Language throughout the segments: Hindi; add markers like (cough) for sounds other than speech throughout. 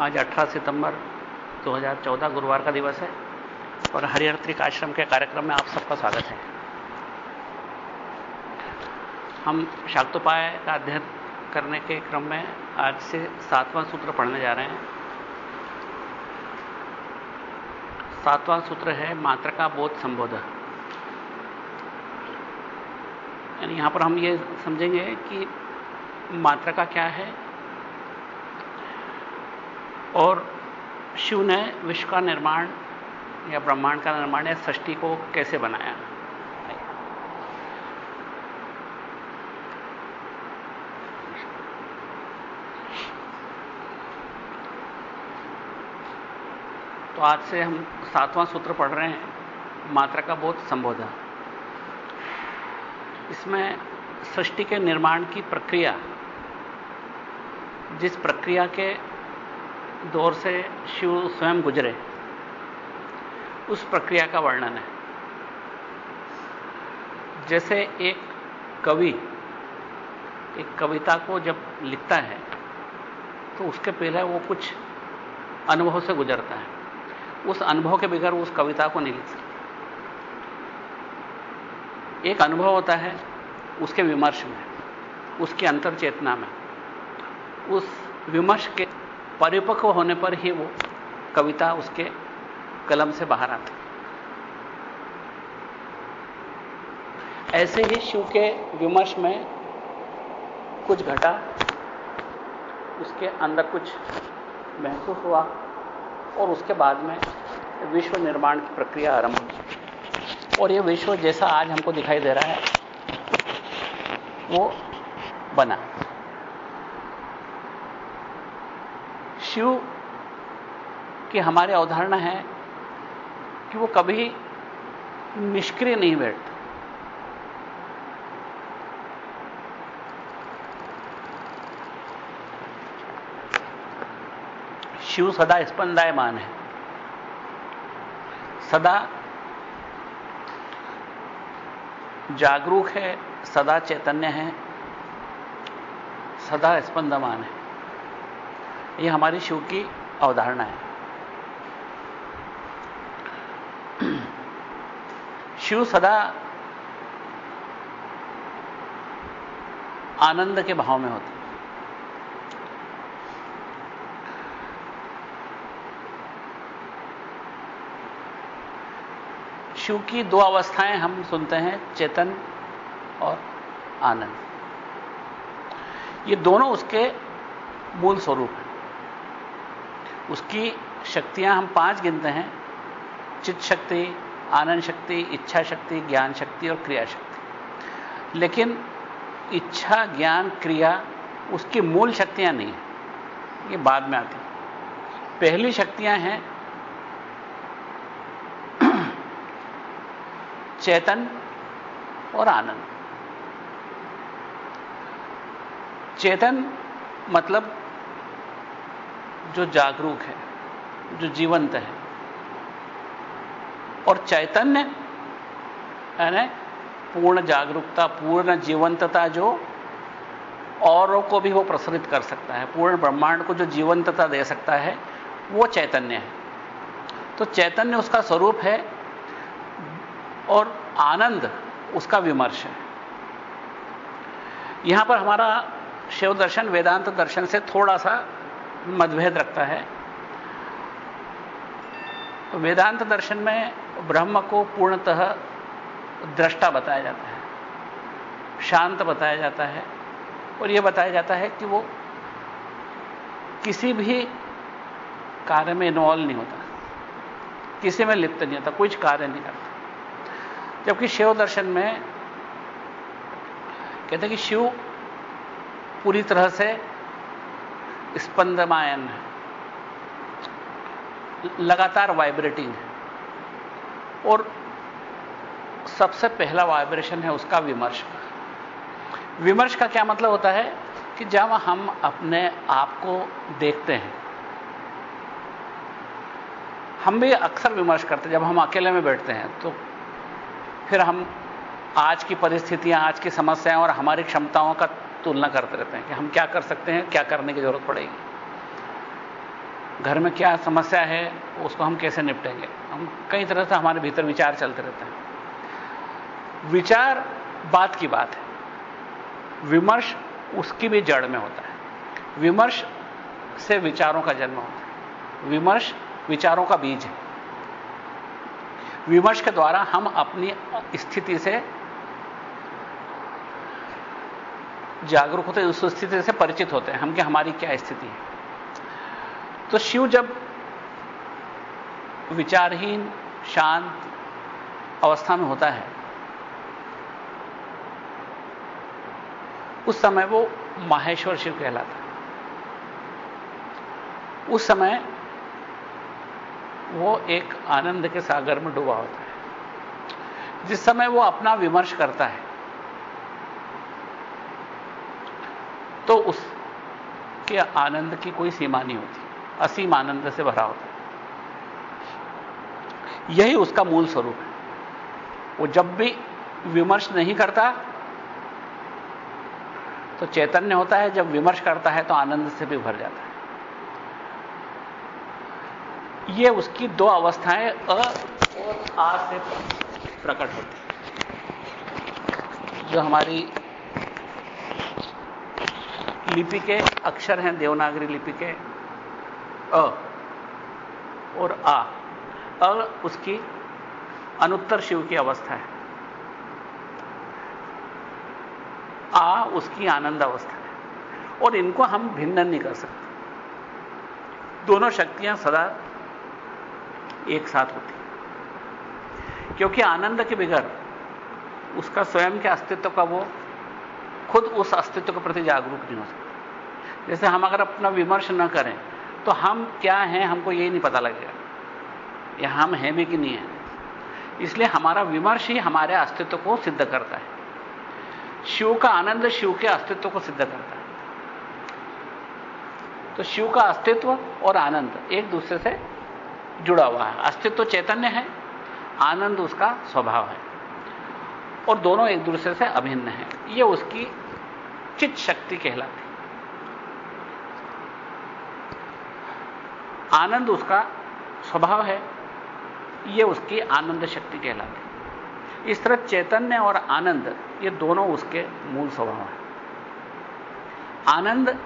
आज 18 सितंबर 2014 गुरुवार का दिवस है और हरिहर आश्रम के कार्यक्रम में आप सबका स्वागत है। हम शाक्तोपाय का अध्ययन करने के क्रम में आज से सातवां सूत्र पढ़ने जा रहे हैं। सातवां सूत्र है मात्र का बोध संबोध। यानी यहाँ पर हम ये समझेंगे कि मात्रा का क्या है और शिव ने विश्व का निर्माण या ब्रह्मांड का निर्माण या सृष्टि को कैसे बनाया? तो आज से हम सातवां सूत्र पढ़ रहे हैं, मात्रा का बोध संबोधन। इसमें सृष्टि के निर्माण की प्रक्रिया, जिस प्रक्रिया के दौर से शिव स्वयं गुजरे। उस प्रक्रिया का वर्णन है। जैसे एक कवि, एक कविता को जब लिखता है तो उसके पहले वो कुछ अनुभव से गुजरता है। उस अनुभव के बगैर उस कविता को नहीं लिख सकता। एक अनुभव होता है, उसके विमर्श में, उसकी अंतर चेतना में। उस विमर्श के परिपक्व होने पर ही वो कविता उसके कलम से बाहर आती। ऐसे ही शिव के विमर्श में कुछ घटा, उसके अंदर कुछ महसूस हुआ और उसके बाद में विश्व निर्माण की प्रक्रिया आरंभ हुई। और यह विश्व जैसा आज हमको दिखाई दे रहा है, वो बना। शिव की हमारी अवधारणा है कि वो कभी निष्क्रिय नहीं बैठते। शिव सदा स्पंदायमान है। सदा जागरूक है, सदा चैतन्य है, सदा स्पंदमान है। यह हमारी शिव की अवधारणा है। (clears throat) शिव सदा आनंद के भाव में होते शिव की दो अवस्थाएँ हम सुनते हैं, चेतन और आनंद। ये दोनों उसके मूल स्वरूप हैं। उसकी शक्तियाँ हम पाँच गिनते हैं। चित्त शक्ति, आनंद शक्ति, इच्छा शक्ति, ज्ञान शक्ति और क्रिया शक्ति। लेकिन इच्छा, ज्ञान, क्रिया उसकी मूल शक्तियाँ नहीं है। ये बाद में आती पहली शक्तियाँ हैं (clears throat) चेतन और आनंद। चेतन मतलब जो जागरूक है, जो जीवंत है। और चैतन्य, यानी पूर्ण जागरूकता, पूर्ण जीवंतता जो औरों को भी वो प्रसरित कर सकता है, पूर्ण ब्रह्मांड को जो जीवंतता दे सकता है, वो चैतन्य है। तो चैतन्य उसका स्वरूप है और आनंद उसका विमर्श है। यहाँ पर हमारा शिव दर्शन, वेदांत दर्शन से थोड़ा सा मतभेद रखता है। तो वेदांत दर्शन में ब्रह्म को पूर्णतः दृष्टा बताया जाता है, शांत बताया जाता है और यह बताया जाता है कि वो किसी भी कार्य में इन्वॉल्व नहीं होता, किसी में लिप्त नहीं होता, कुछ कार्य नहीं करता। जबकि शिव दर्शन में कहते हैं कि शिव पूरी तरह से स्पंदमायन है। लगातार वाइब्रेटिंग है। और सबसे पहला वाइब्रेशन है उसका विमर्श का। विमर्श का क्या मतलब होता है कि जब हम अपने आप को देखते हैं, हम भी अक्सर विमर्श करते हैं। जब हम अकेले में बैठते हैं तो फिर हम आज की परिस्थितियाँ, आज की समस्याएँ और हमारी क्षमताओं का तुलना करते रहते हैं कि हम क्या कर सकते हैं, क्या करने की ज़रूरत पड़ेगी। घर में क्या समस्या है, उसको हम कैसे निपटेंगे? हम कई तरह से हमारे भीतर विचार चलते रहते हैं। विचार बात की बात है। विमर्श उसकी भी जड़ में होता है। विमर्श से विचारों का जन्म होता है। विमर्श विचारों का बीज है। विमर्श के द्वारा हम अपनी स्थिति से जागरूक होते हैं, उस स्थिति से परिचित होते हैं, हम कि हमारी क्या स्थिति है। तो शिव जब विचारहीन, शांत अवस्था में होता है, उस समय वो माहेश्वर शिव कहलाता है। उस समय वो एक आनंद के सागर में डूबा होता है। जिस समय वो अपना विमर्श करता है तो उसके आनंद की कोई सीमा नहीं होती। असीम आनंद से भरा होता है। यही उसका मूल स्वरूप है। वो जब भी विमर्श नहीं करता तो चैतन्य होता है। जब विमर्श करता है तो आनंद से भी भर जाता है। ये उसकी दो अवस्थाएँ अ और आ से प्रकट होती जो हमारी लिपि के अक्षर हैं, देवनागरी लिपि के। अ और आ। अ उसकी अनुत्तर शिव की अवस्था है। आ उसकी आनंद अवस्था है। और इनको हम भिन्न नहीं कर सकते। दोनों शक्तियाँ सदा एक साथ होती हैं। क्योंकि आनंद के बिगड़ उसका स्वयं के अस्तित्व का वो खुद उस अस्तित्व के प्रति जागरूक नहीं हो सकता। जैसे हम अगर अपना विमर्श न करें तो हम क्या हैं हमको यही नहीं पता लगेगा। या हम हैं भी कि नहीं है। इसलिए हमारा विमर्श ही हमारे अस्तित्व को सिद्ध करता है। शिव का आनंद शिव के अस्तित्व को सिद्ध करता है। तो शिव का अस्तित्व और आनंद एक दूसरे से जुड़ा हुआ है। अस्तित्व चैतन्य है, आनंद उसका स्वभाव है। और दोनों एक दूसरे से अभिन्न है। यह उसकी चित शक्ति कहलाती आनंद उसका स्वभाव है यह उसकी आनंद शक्ति कहलाती इस तरह चैतन्य और आनंद, ये दोनों उसके मूल स्वभाव हैं। आनंद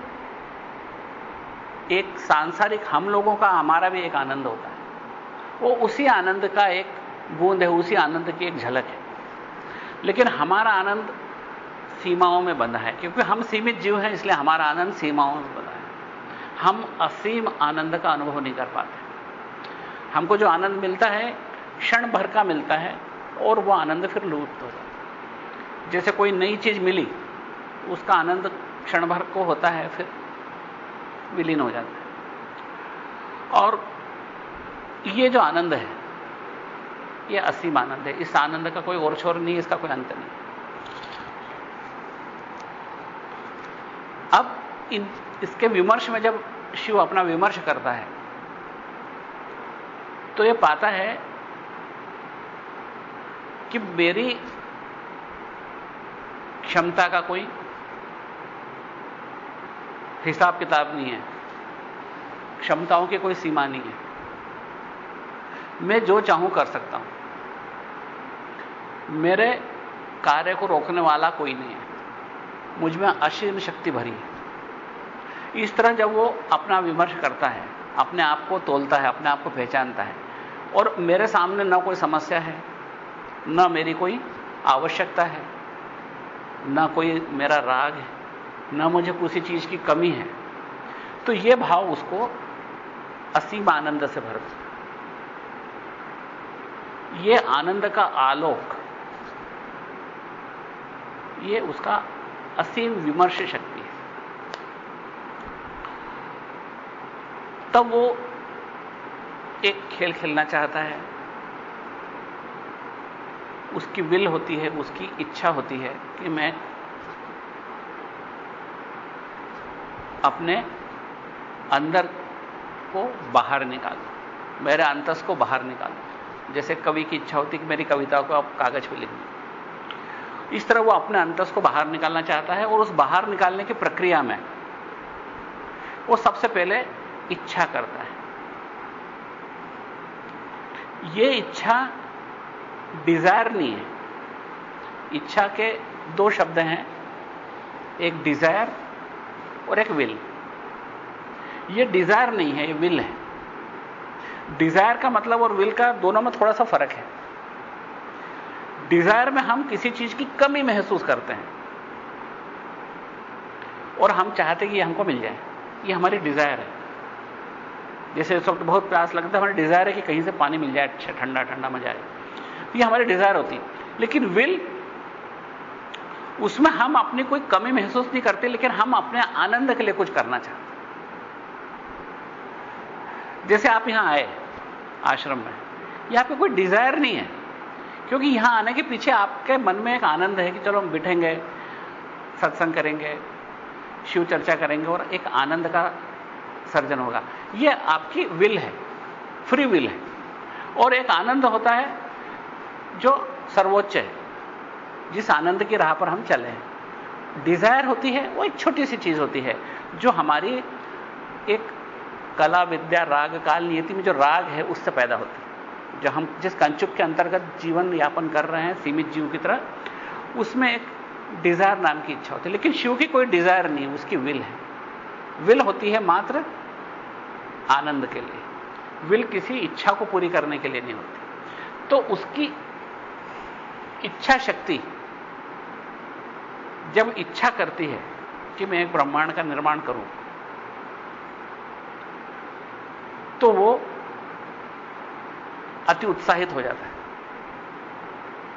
एक सांसारिक, हम लोगों का, हमारा भी एक आनंद होता है। वो उसी आनंद का एक बूंद है, उसी आनंद की एक झलक है। लेकिन हमारा आनंद सीमाओं में बंधा है, क्योंकि हम सीमित जीव हैं, इसलिए हमारा आनंद सीमाओं में बंधा है। हम असीम आनंद का अनुभव नहीं कर पाते। हमको जो आनंद मिलता है, क्षण भर का मिलता है, और वो आनंद फिर लुप्त हो जाता है। जैसे कोई नई चीज़ मिली, उसका आनंद क्षण भर को होता है, फिर विलीन हो जाता है। और ये जो आनंद है ये असीम आनंद है। इस आनंद का कोई और छोर नहीं, इसका कोई अंत नहीं। अब इन, इसके विमर्श में जब शिव अपना विमर्श करता है तो ये पाता है कि मेरी क्षमता का कोई हिसाब किताब नहीं है। क्षमताओं की कोई सीमा नहीं है। मैं जो चाहूँ कर सकता हूँ। मेरे कार्य को रोकने वाला कोई नहीं है। मुझमें असीम शक्ति भरी है। इस तरह जब वो अपना विमर्श करता है, अपने आप को तोलता है, अपने आप को पहचानता है, और मेरे सामने न कोई समस्या है, न मेरी कोई आवश्यकता है, न कोई मेरा राग है, न मुझे किसी चीज़ की कमी है तो ये भाव उसको असीम आनंद से भर ये आनंद का आलोक ये उसका असीम विमर्श शक्ति है। तब वो एक खेल खेलना चाहता है। उसकी विल होती है, उसकी इच्छा होती है कि मैं अपने अंदर को बाहर निकालूं, मेरे अंतस को बाहर निकालूं। जैसे कवि की इच्छा होती कि मेरी कविता को आप कागज़ पे लिख दें इस तरह वो अपने अंतस को बाहर निकालना चाहता है और उस बाहर निकालने की प्रक्रिया में वो सबसे पहले इच्छा करता है। ये इच्छा डिज़ायर नहीं है। इच्छा के दो शब्द हैं, एक डिज़ायर और एक विल ये डिज़ायर नहीं है, ये विल है। डिज़ायर का मतलब और विल का दोनों में थोड़ा सा फ़र्क है। डिज़ायर में हम किसी चीज़ की कमी महसूस करते हैं। और हम चाहते कि हमको मिल जाए। ये हमारी डिज़ायर है। जैसे इस वक्त बहुत प्यास लगता है, हमारी डिज़ायर है कि कहीं से पानी मिल जाए अच्छा ठंडा ठंडा मज़ा आए। ये हमारी डिज़ायर होती है। लेकिन विल, उसमें हम अपनी कोई कमी महसूस नहीं करते, लेकिन हम अपने आनंद के लिए कुछ करना चाहते जैसे आप यहाँ आए, आश्रम में यह आपका कोई डिज़ायर नहीं है। क्योंकि यहाँ आने के पीछे आपके मन में एक आनंद है कि चलो हम बिठेंगे, सत्संग करेंगे, शिव चर्चा करेंगे और एक आनंद का सर्जन होगा। यह आपकी विल है फ्री विल है। और एक आनंद होता है जो सर्वोच्च है। जिस आनंद की राह पर हम चले हैं। डिज़ायर होती है, वो एक छोटी सी चीज़ होती है, जो हमारी एक कला, विद्या, राग, काल, नियति में जो राग है, उससे पैदा होती है। जो हम जिस कंचुक के अंतर्गत जीवन यापन कर रहे हैं, सीमित जीव की तरह, उसमें एक डिज़ायर नाम की इच्छा होती है। लेकिन शिव की कोई डिज़ायर नहीं उसकी विल है। विल होती है मात्र आनंद के लिए। विल किसी इच्छा को पूरी करने के लिए नहीं होती। तो उसकी इच्छा शक्ति जब इच्छा करती है कि मैं एक ब्रह्मांड का निर्माण करूँ तो वो अति उत्साहित हो जाता है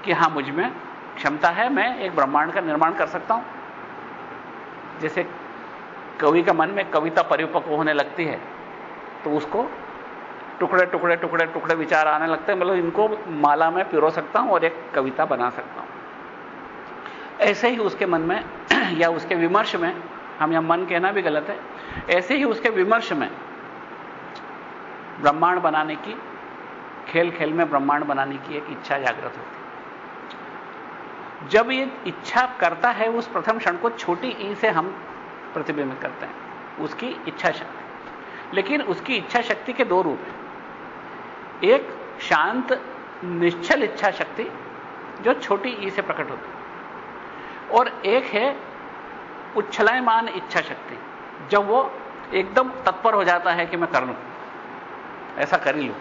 कि हाँ, मुझमें क्षमता है, मैं एक ब्रह्मांड का निर्माण कर सकता हूँ। जैसे कवि का मन में कविता परिपक्व होने लगती है तो उसको टुकड़े टुकड़े टुकड़े टुकड़े विचार आने लगते हैं। मतलब इनको माला में पिरो सकता हूँ और एक कविता बना सकता हूँ। ऐसे ही उसके मन में (clears throat) या उसके विमर्श में, हम यहाँ मन कहना भी गलत है, ऐसे ही उसके विमर्श में ब्रह्मांड बनाने की खेल खेल में ब्रह्मांड बनाने की एक इच्छा जागृत होती जब ये इच्छा करता है, उस प्रथम क्षण को छोटी ई से हम प्रतिबिंबित करते हैं। उसकी इच्छा शक्ति। लेकिन उसकी इच्छा शक्ति के दो रूप हैं। एक शांत, निश्चल इच्छा शक्ति, जो छोटी ई से प्रकट होती है। और एक है उच्छलायमान इच्छा शक्ति, जब वो एकदम तत्पर हो जाता है कि मैं कर लूँ। ऐसा कर ही लूँ।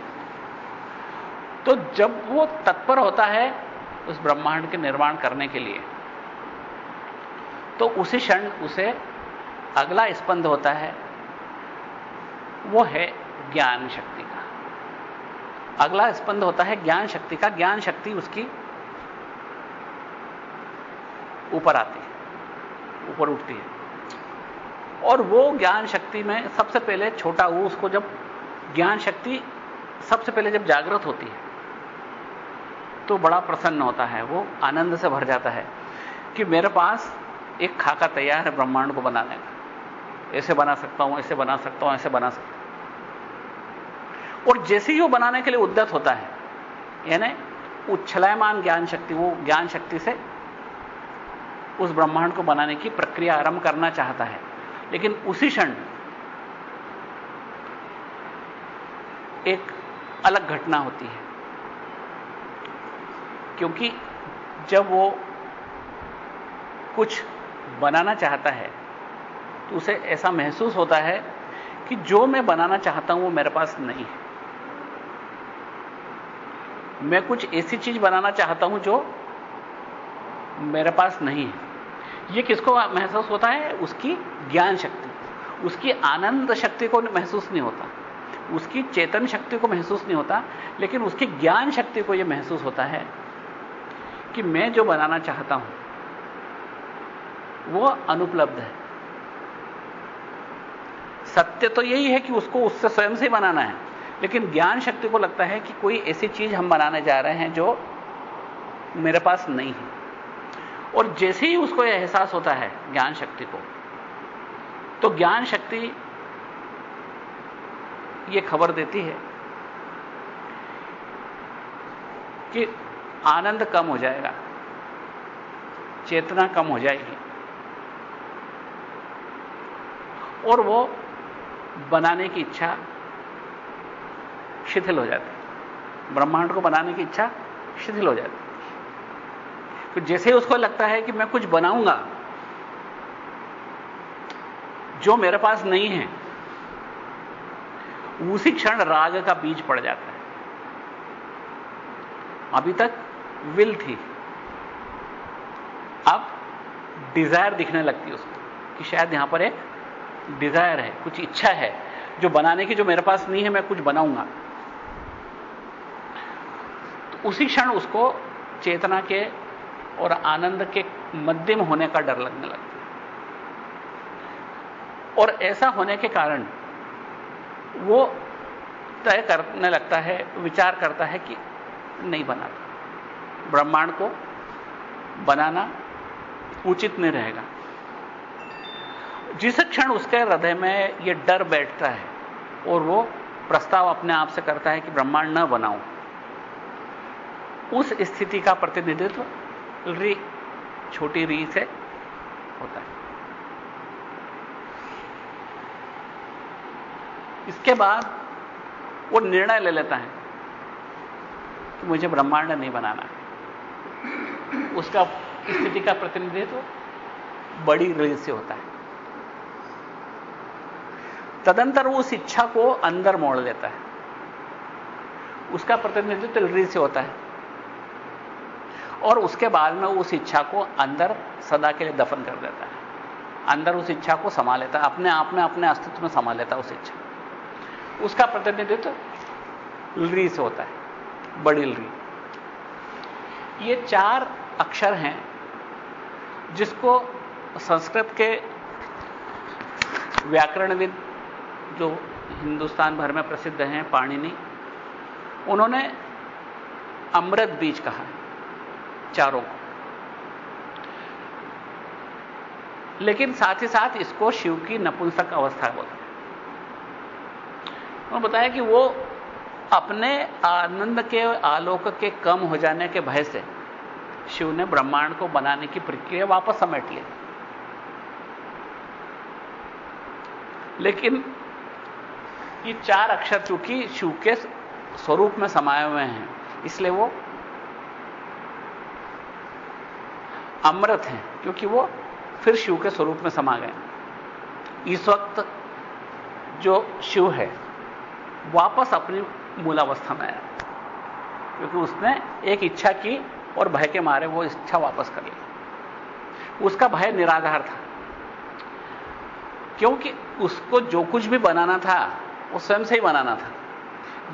तो जब वो तत्पर होता है उस ब्रह्मांड के निर्माण करने के लिए तो उसी क्षण उसे अगला स्पंद होता है, वो है ज्ञान शक्ति का। अगला स्पंद होता है ज्ञान शक्ति का, ज्ञान शक्ति उसकी ऊपर आती है, ऊपर उठती है। और वो ज्ञान शक्ति में सबसे पहले छोटा वो उसको जब ज्ञान शक्ति सबसे पहले जब जागृत होती है तो बड़ा प्रसन्न होता है, वो आनंद से भर जाता है कि मेरे पास एक खाका तैयार है ब्रह्मांड को बनाने का। ऐसे बना सकता हूँ, ऐसे बना सकता हूँ, ऐसे बना सकता हूँ। और जैसे ही वो बनाने के लिए उद्दत होता है, यानी उच्छलयमान ज्ञान शक्ति, वो ज्ञान शक्ति से उस ब्रह्मांड को बनाने की प्रक्रिया आरंभ करना चाहता है। लेकिन उसी क्षण एक अलग घटना होती है। क्योंकि जब वो कुछ बनाना चाहता है तो उसे ऐसा महसूस होता है कि जो मैं बनाना चाहता हूँ वो मेरे पास नहीं है। मैं कुछ ऐसी चीज़ बनाना चाहता हूँ जो मेरे पास नहीं है। यह किसको महसूस होता है? उसकी ज्ञान शक्ति। उसकी आनंद शक्ति को महसूस नहीं होता। उसकी चेतन शक्ति को महसूस नहीं होता, लेकिन उसकी ज्ञान शक्ति को यह महसूस होता है कि मैं जो बनाना चाहता हूँ, वो अनुपलब्ध है। सत्य तो यही है कि उसको उससे स्वयं से बनाना है, लेकिन ज्ञान शक्ति को लगता है कि कोई ऐसी चीज़ हम बनाने जा रहे हैं जो मेरे पास नहीं है। और जैसे ही उसको यह एहसास होता है, ज्ञान शक्ति को तो ज्ञान शक्ति यह खबर देती है कि आनंद कम हो जाएगा, चेतना कम हो जाएगी। और वो बनाने की इच्छा शिथिल हो जाती ब्रह्मांड को बनाने की इच्छा शिथिल हो जाती तो जैसे ही उसको लगता है कि मैं कुछ बनाऊँगा, जो मेरे पास नहीं है, उसी क्षण राग का बीज पड़ जाता है। अभी तक विल थी। अब डिज़ायर दिखने लगती है उसको कि शायद यहाँ पर एक डिज़ायर है, कुछ इच्छा है, जो बनाने की जो मेरे पास नहीं है, मैं कुछ बनाऊँगा। तो उसी क्षण उसको चेतना के और आनंद के मध्यम होने का डर लगने लगता है। और ऐसा होने के कारण वो तय करने लगता है, विचार करता है कि नहीं बनाता ब्रह्मांड को बनाना उचित नहीं रहेगा। जिस क्षण उसके हृदय में यह डर बैठता है और वो प्रस्ताव अपने आप से करता है कि ब्रह्मांड न बनाऊँ, उस स्थिति का प्रतिनिधित्व री, छोटी री से होता है। इसके बाद वो निर्णय ले लेता है कि मुझे ब्रह्मांड नहीं बनाना। उसका स्थिति का प्रतिनिधित्व बड़ी रील से होता है। तदंतर वो उस इच्छा को अंदर मोड़ लेता है। उसका प्रतिनिधित्व रील से होता है। और उसके बाद में उस इच्छा को अंदर सदा के लिए दफन कर देता है। अंदर उस इच्छा को समा लेता है। अपने आप में, अपने अस्तित्व में समा लेता है उस इच्छा उसका प्रतिनिधित्व लरी से होता है। बड़ी लरी ये चार अक्षर हैं जिसको संस्कृत के व्याकरणविद जो हिंदुस्तान भर में प्रसिद्ध हैं, पाणिनि, उन्होंने अमृत बीज कहा चारों को। लेकिन साथ ही साथ इसको शिव की नपुंसक अवस्था बोलते हैं। उन्होंने बताया कि वो अपने आनंद के, आलोक के कम हो जाने के भय से शिव ने ब्रह्मांड को बनाने की प्रक्रिया वापस समेट ली। लेकिन ये चार अक्षर चूँकि शिव के स्वरूप में समाये हुए हैं, इसलिए वो अमृत हैं, क्योंकि वो फिर शिव के स्वरूप में समा गए। इस वक्त जो शिव है, वापस अपनी मूलावस्था में आया। क्योंकि उसने एक इच्छा की और भय के मारे वो इच्छा वापस कर ली। उसका भय निराधार था। क्योंकि उसको जो कुछ भी बनाना था, वो स्वयं से ही बनाना था।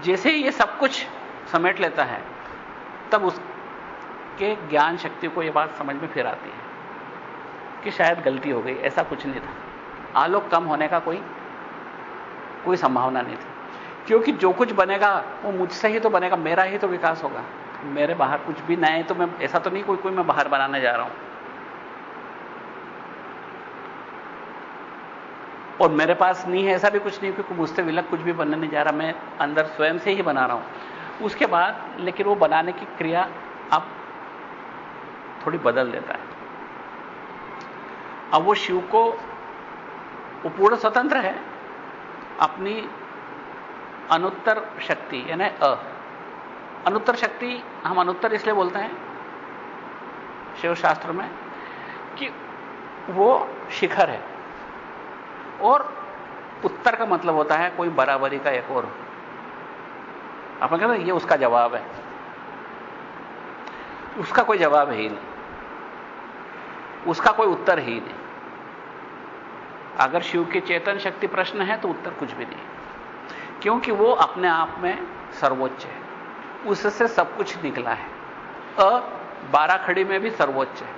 जैसे ही ये सब कुछ समेट लेता है, तब उसके ज्ञान शक्ति को यह बात समझ में फिर आती है कि शायद गलती हो गई, ऐसा कुछ नहीं था। आलोक कम होने का कोई कोई संभावना नहीं थी। क्योंकि जो कुछ बनेगा, वो मुझसे ही तो बनेगा, मेरा ही तो विकास होगा। मेरे बाहर कुछ भी नए तो मैं, ऐसा तो नहीं कोई कोई मैं बाहर बनाने जा रहा हूँ। और मेरे पास नहीं है, ऐसा भी कुछ नहीं क्योंकि मुझसे विलक कुछ भी बनने नहीं जा रहा, मैं अंदर स्वयं से ही बना रहा हूँ। उसके बाद, लेकिन वो बनाने की क्रिया अब थोड़ी बदल देता है। अब वो शिव को, वो पूर्ण स्वतंत्र है, अपनी अनुत्तर शक्ति, यानी अ। अनुत्तर शक्ति हम अनुत्तर इसलिए बोलते हैं शिव शास्त्र में, कि वो शिखर है। और उत्तर का मतलब होता है कोई बराबरी का एक और। आप कहते ये उसका जवाब है। उसका कोई जवाब ही नहीं। उसका कोई उत्तर ही नहीं। अगर शिव की चेतन शक्ति प्रश्न है तो उत्तर कुछ भी नहीं। क्योंकि वो अपने आप में सर्वोच्च है। उससे सब कुछ निकला है। अ बारह खड़ी में भी सर्वोच्च है।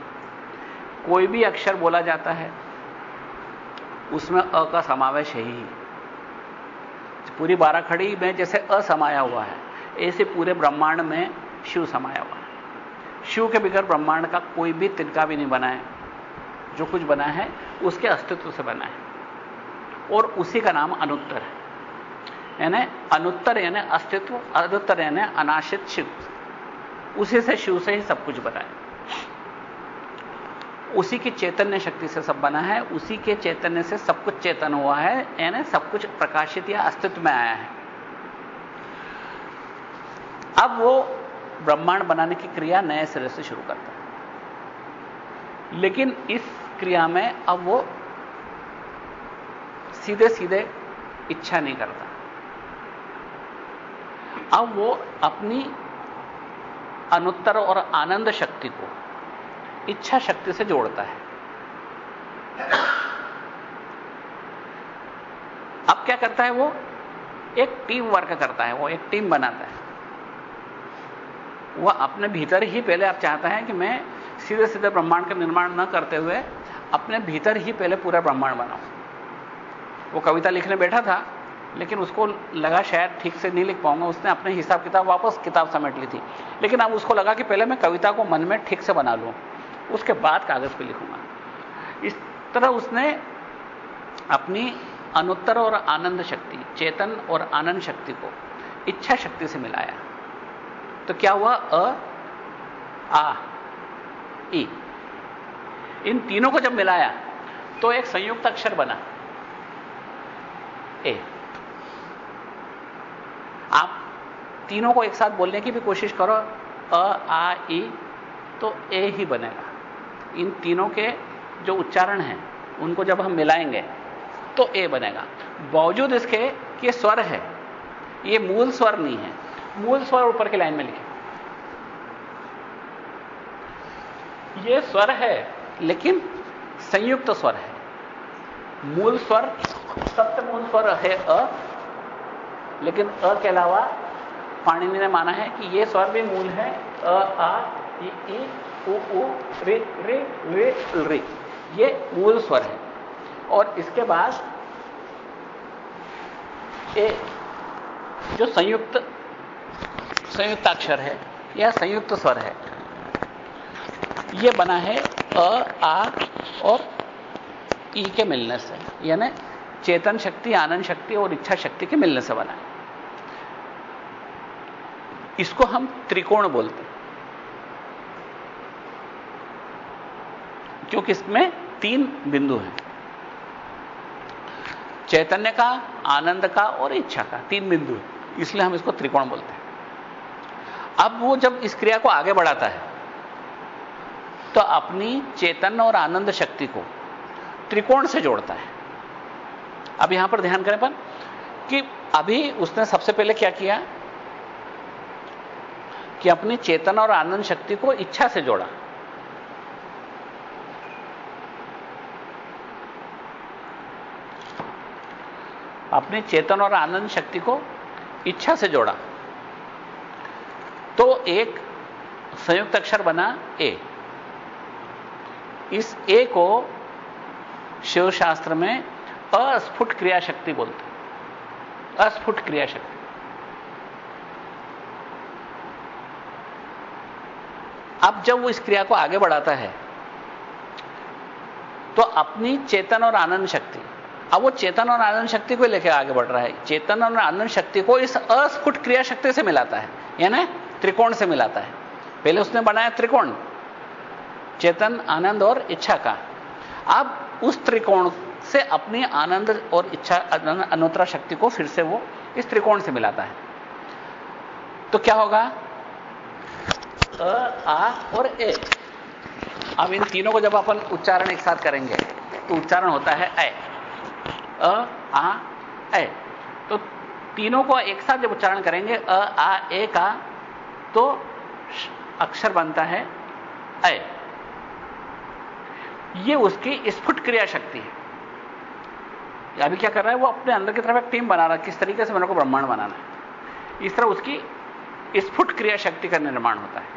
कोई भी अक्षर बोला जाता है, उसमें अ का समावेश है ही। पूरी बारह खड़ी में जैसे अ समाया हुआ है, ऐसे पूरे ब्रह्मांड में शिव समाया हुआ है। शिव के बिगड़ ब्रह्मांड का कोई भी तिनका भी नहीं बना है। जो कुछ बना है, उसके अस्तित्व से बना है। और उसी का नाम अनुत्तर है। यानी अनुत्तर यानी अस्तित्व, अनुत्तर यानी अनाशित शिव। उसी से शिव से ही सब कुछ बना है। उसी की चैतन्य शक्ति से सब बना है, उसी के चैतन्य से सब कुछ चेतन हुआ है, यानी सब कुछ प्रकाशित या अस्तित्व में आया है। अब वो ब्रह्मांड बनाने की क्रिया नए सिरे से शुरू करता है। लेकिन इस क्रिया में अब वो सीधे सीधे इच्छा नहीं करता। अब वो अपनी अनुत्तर और आनंद शक्ति को इच्छा शक्ति से जोड़ता है। अब क्या करता है वो? एक टीम वर्क करता है, वो एक टीम बनाता है। वह अपने भीतर ही पहले आप चाहता है कि मैं सीधे सीधे ब्रह्मांड का निर्माण न करते हुए अपने भीतर ही पहले पूरा ब्रह्मांड बनाऊँ। वो कविता लिखने बैठा था लेकिन उसको लगा शायद ठीक से नहीं लिख पाऊँगा। उसने अपने हिसाब किताब वापस किताब समेट ली थी। लेकिन अब उसको लगा कि पहले मैं कविता को मन में ठीक से बना लूँ। उसके बाद कागज़ पे लिखूँगा। इस तरह उसने अपनी अनुत्तर और आनंद शक्ति, चेतन और आनंद शक्ति को इच्छा शक्ति से मिलाया। तो क्या हुआ? अ, आ, ई। इन तीनों को जब मिलाया तो एक संयुक्त अक्षर बना। ए आप तीनों को एक साथ बोलने की भी कोशिश करो। अ, आ, ई तो ए ही बनेगा। इन तीनों के जो उच्चारण हैं, उनको जब हम मिलाएँगे तो ए बनेगा। बावजूद इसके कि स्वर है, ये मूल स्वर नहीं है, मूल स्वर ऊपर की लाइन में लिखे। ये स्वर है, लेकिन संयुक्त स्वर है। मूल स्वर सप्त मूल स्वर है अ, लेकिन अ के अलावा पाणिनि ने माना है कि ये स्वर भी मूल है, अ, आ ई उ रे रे रे रे। ये मूल स्वर है। और इसके बाद ए, जो संयुक्त संयुक्त अक्षर है, यह संयुक्त स्वर है। यह बना है अ, आ, और ई के मिलने से, यानी चेतन शक्ति, आनंद शक्ति और इच्छा शक्ति के मिलने से बना है। इसको हम त्रिकोण बोलते हैं। क्योंकि इसमें तीन बिंदु हैं। चैतन्य का, आनंद का और इच्छा का तीन बिंदु है। इसलिए हम इसको त्रिकोण बोलते हैं। अब वो जब इस क्रिया को आगे बढ़ाता है तो अपनी चेतन और आनंद शक्ति को त्रिकोण से जोड़ता है। अब यहाँ पर ध्यान करें पर, कि अभी उसने सबसे पहले क्या किया? कि अपनी चेतन और आनंद शक्ति को इच्छा से जोड़ा। अपने चेतन और आनंद शक्ति को इच्छा से जोड़ा। तो एक संयुक्त अक्षर बना ए। इस ए को शिव शास्त्र में अस्फुट क्रिया शक्ति बोलते अस्फुट क्रिया शक्ति अब जब वो इस क्रिया को आगे बढ़ाता है तो अपनी चेतन और आनंद शक्ति। अब वो चेतन और आनंद शक्ति को लेकर आगे बढ़ रहा है। चेतन और आनंद शक्ति को इस अस्फुट क्रिया शक्ति से मिलाता है, यानी त्रिकोण से मिलाता है। पहले उसने बनाया त्रिकोण, चेतन, आनंद और इच्छा का। अब उस त्रिकोण से अपनी आनंद और इच्छा अनुत्तरा शक्ति को फिर से वो इस त्रिकोण से मिलाता है। तो क्या होगा? अ, आ और ए। अब इन तीनों को जब अपन उच्चारण एक साथ करेंगे तो उच्चारण होता है ए अ, आ ए तो तीनों को एक साथ जब उच्चारण करेंगे, अ, आ, ए, का तो अक्षर बनता है ए ये उसकी स्फुट क्रिया शक्ति है। अभी क्या कर रहा है, वो अपने अंदर की तरफ़ एक टीम बना रहा है, किस तरीके से मेरे को ब्रह्मांड बनाना है। इस तरह उसकी स्फुट क्रिया शक्ति का निर्माण होता है।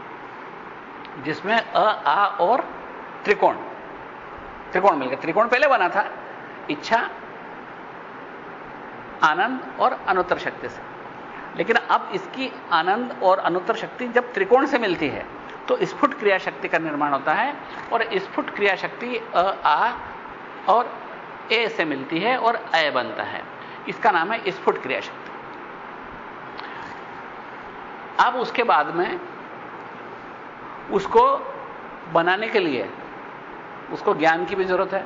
जिसमें अ, आ और त्रिकोण। त्रिकोण मिल गया त्रिकोण पहले बना था। इच्छा, आनंद और अनुत्तर शक्ति से। लेकिन अब इसकी आनंद और अनुत्तर शक्ति जब त्रिकोण से मिलती है तो स्फुट क्रिया शक्ति का निर्माण होता है और स्फुट क्रिया शक्ति अ, आ और ए से मिलती है और अय बनता है। इसका नाम है स्फुट क्रिया शक्ति अब उसके बाद में उसको बनाने के लिए, उसको ज्ञान की भी ज़रूरत है।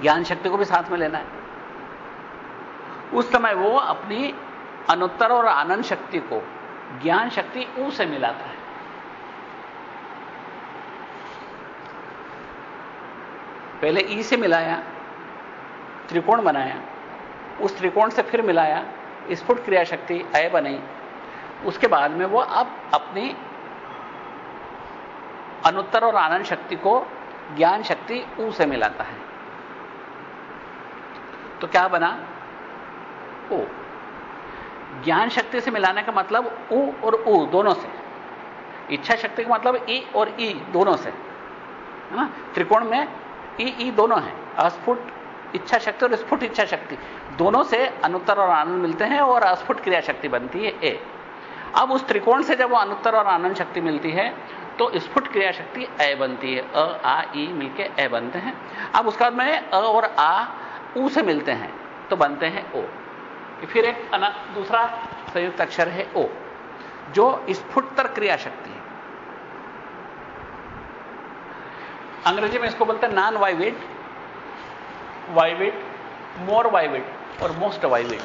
ज्ञान शक्ति को भी साथ में लेना है। उस समय वो अपनी अनुत्तर और आनंद शक्ति को, ज्ञान शक्ति ऊ से मिलाता है। पहले ई से मिलाया, त्रिकोण बनाया, उस त्रिकोण से फिर मिलाया, स्फुट क्रिया शक्ति अय बनी उसके बाद में वो अब अपनी अनुत्तर और आनंद शक्ति को ज्ञान शक्ति ऊ से मिलाता है। तो क्या बना? ओ ज्ञान शक्ति से मिलाने का मतलब उ और उ दोनों से। इच्छा शक्ति का मतलब ई और ई दोनों से। है ना? त्रिकोण में ई ई दोनों हैं। अस्फुट इच्छा शक्ति और स्फुट इच्छा शक्ति। दोनों से अनुत्तर और आनंद मिलते हैं और अस्फुट क्रिया शक्ति बनती है ए। अब उस त्रिकोण से जब वो अनुत्तर और आनंद शक्ति मिलती है तो स्फुट क्रिया शक्ति ए बनती है। अ, आ, ई मिलके ए बनते हैं। अब उसके बाद में अ और आ, ऊ से मिलते हैं। तो बनते हैं ओ। फिर एक दूसरा संयुक्त अक्षर है ओ, जो स्फुटतर क्रिया शक्ति है। अंग्रेज़ी में इसको बोलते हैं नॉन वाइविड वाइविड मोर वाइविड और मोस्ट वाइविड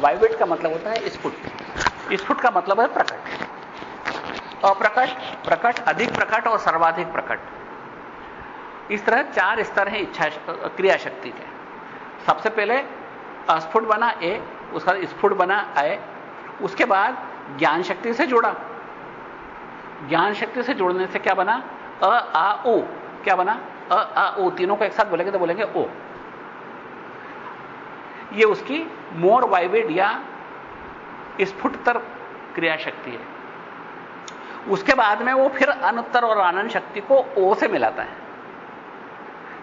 वाइविड का मतलब होता है स्फुट। स्फुट का मतलब है प्रकट। अप्रकट प्रकट, अधिक प्रकट और सर्वाधिक प्रकट। इस तरह चार स्तर हैं इच्छा क्रिया शक्ति के। सबसे पहले अस्फुट बना ए, उसका स्फुट बना आए उसके बाद ज्ञान शक्ति से जुड़ा। ज्ञान शक्ति से जुड़ने से क्या बना? अ, आ ओ क्या बना? अ, आ ओ तीनों को एक साथ बोलेंगे तो बोलेंगे ओ। ये उसकी मोर वाइविड या स्फुटतर क्रिया शक्ति है। उसके बाद में वो फिर अनुत्तर और आनंद शक्ति को ओ से मिलाता है।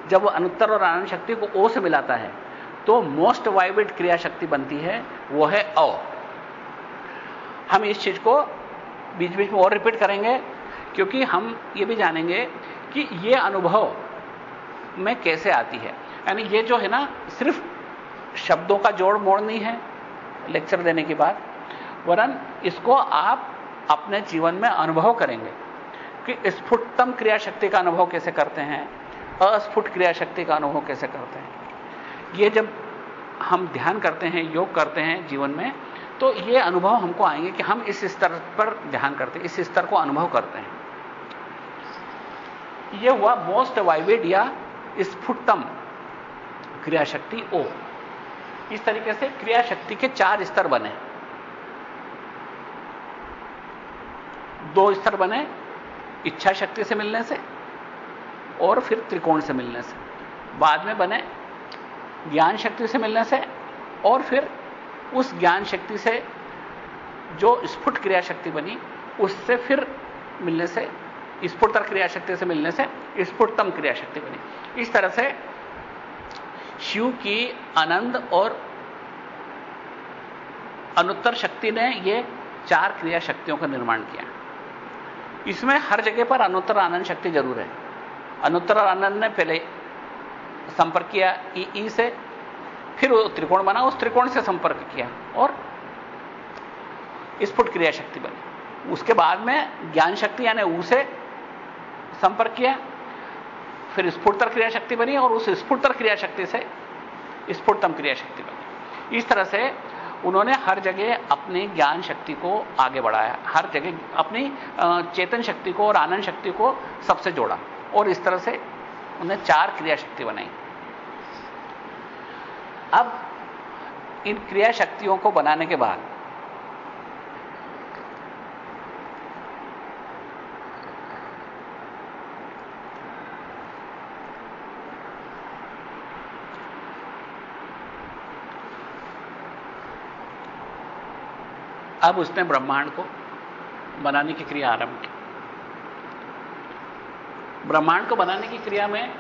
जब वो अनुत्तर और आनंद शक्ति को ओ से मिलाता है तो मोस्ट वाइविड क्रिया शक्ति बनती है, वो है अ। हम इस चीज़ को बीच बीच में और रिपीट करेंगे, क्योंकि हम ये भी जानेंगे कि ये अनुभव में कैसे आती है। यानी ये जो है ना, सिर्फ़ शब्दों का जोड़ मोड़ नहीं है, लेक्चर देने के बाद, वरन इसको आप अपने जीवन में अनुभव करेंगे कि स्फुटतम क्रिया शक्ति का अनुभव कैसे करते हैं, अस्फुट क्रिया शक्ति का अनुभव कैसे करते हैं। ये जब हम ध्यान करते हैं, योग करते हैं जीवन में तो ये अनुभव हमको आएँगे कि हम इस स्तर पर ध्यान करते हैं, इस स्तर को अनुभव करते हैं। यह हुआ मोस्ट वाइविड या स्फुटतम क्रिया शक्ति ओ। इस तरीके से क्रिया शक्ति के चार स्तर बने। दो स्तर बने, इच्छा शक्ति से मिलने से और फिर त्रिकोण से मिलने से। बाद में बने ज्ञान शक्ति से मिलने से और फिर उस ज्ञान शक्ति से जो स्फुट क्रिया शक्ति बनी, उससे फिर मिलने से, स्फुटतर क्रिया शक्ति से मिलने से स्फुटतम क्रिया शक्ति बनी। इस तरह से शिव की आनंद और अनुत्तर शक्ति ने ये चार क्रिया शक्तियों का निर्माण किया। इसमें हर जगह पर अनुत्तर आनंद शक्ति ज़रूर है। अनुत्तर आनंद ने पहले संपर्क किया ई, ई से फिर वो त्रिकोण बना उस त्रिकोण से संपर्क किया और स्फुट क्रिया शक्ति बनी। उसके बाद में ज्ञान शक्ति यानी ऊ से संपर्क किया फिर स्फुटतर क्रिया शक्ति बनी और उस स्फुटतर क्रिया शक्ति से स्फुटतम क्रिया शक्ति बनी। इस तरह से उन्होंने हर जगह अपनी ज्ञान शक्ति को आगे बढ़ाया, हर जगह अपनी चेतन शक्ति को और आनंद शक्ति को सबसे जोड़ा और इस तरह से उन्हें चार क्रिया शक्ति बनाई। अब इन क्रिया शक्तियों को बनाने के बाद अब उसने ब्रह्मांड को बनाने की क्रिया आरंभ की। ब्रह्मांड को बनाने की क्रिया में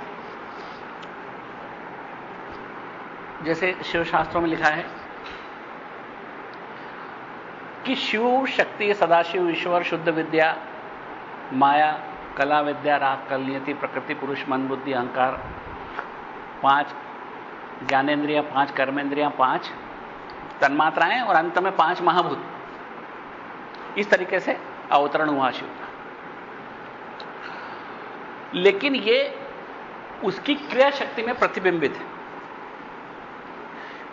जैसे शिव शास्त्रों में लिखा है कि शिव शक्ति सदाशिव ईश्वर, शुद्ध विद्या, माया, कला विद्या, राग कल नियति प्रकृति, पुरुष, मन, बुद्धि, अहंकार, पाँच ज्ञानेन्द्रियाँ, पाँच कर्मेंद्रिया पाँच तन्मात्राएँ और अंत में पाँच महाभूत। इस तरीके से अवतरण हुआ शिव का। लेकिन ये उसकी क्रिया शक्ति में प्रतिबिंबित है।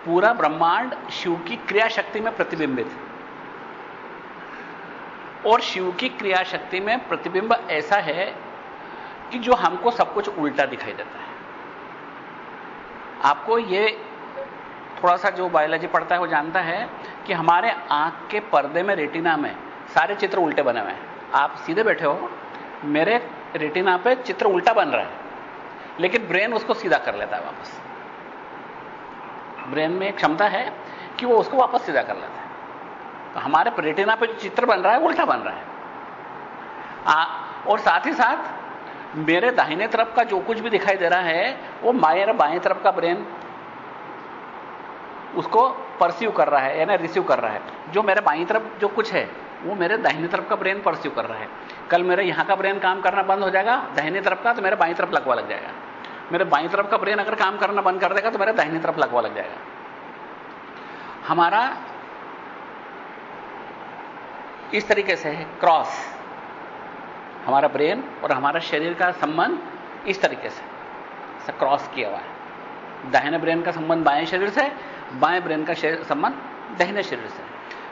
पूरा ब्रह्मांड शिव की क्रिया शक्ति में प्रतिबिंबित है। और शिव की क्रिया शक्ति में प्रतिबिंब ऐसा है कि जो हमको सब कुछ उल्टा दिखाई देता है। आपको ये थोड़ा सा जो बायोलॉजी पढ़ता है वो जानता है कि हमारे आँख के पर्दे में रेटिना में सारे चित्र उल्टे बने हुए हैं। आप सीधे बैठे हो मेरे रेटिना पे चित्र उल्टा बन रहा है। लेकिन ब्रेन उसको सीधा कर लेता है वापस। ब्रेन में एक क्षमता है कि वो उसको वापस सीधा कर लेता है। तो हमारे रेटिना पे जो चित्र बन रहा है उल्टा बन रहा है। आ, और साथ ही साथ मेरे दाहिने तरफ़ का जो कुछ भी दिखाई दे रहा है वो मेरे बाएँ तरफ़ का ब्रेन उसको परस्यू कर रहा है यानी रिसीव कर रहा है। जो मेरे बाई तरफ़ जो कुछ है वो मेरे दाहिनी तरफ़ का ब्रेन परस्यू कर रहा है। कल मेरे यहाँ का ब्रेन काम करना बंद हो जाएगा, दाहिनी तरफ़ का तो मेरे बाई तरफ़ लगवा लग जाएगा। मेरे बाई तरफ़ का ब्रेन अगर काम करना बंद कर देगा तो मेरे दाहिनी तरफ़ लगवा लग जाएगा। हमारा इस तरीके से है क्रॉस हमारा ब्रेन और हमारा शरीर का संबंध इस तरीके से क्रॉस किया हुआ है। दाहिने ब्रेन का संबंध बाएँ शरीर से, बाएँ ब्रेन का संबंध दाहिने शरीर से।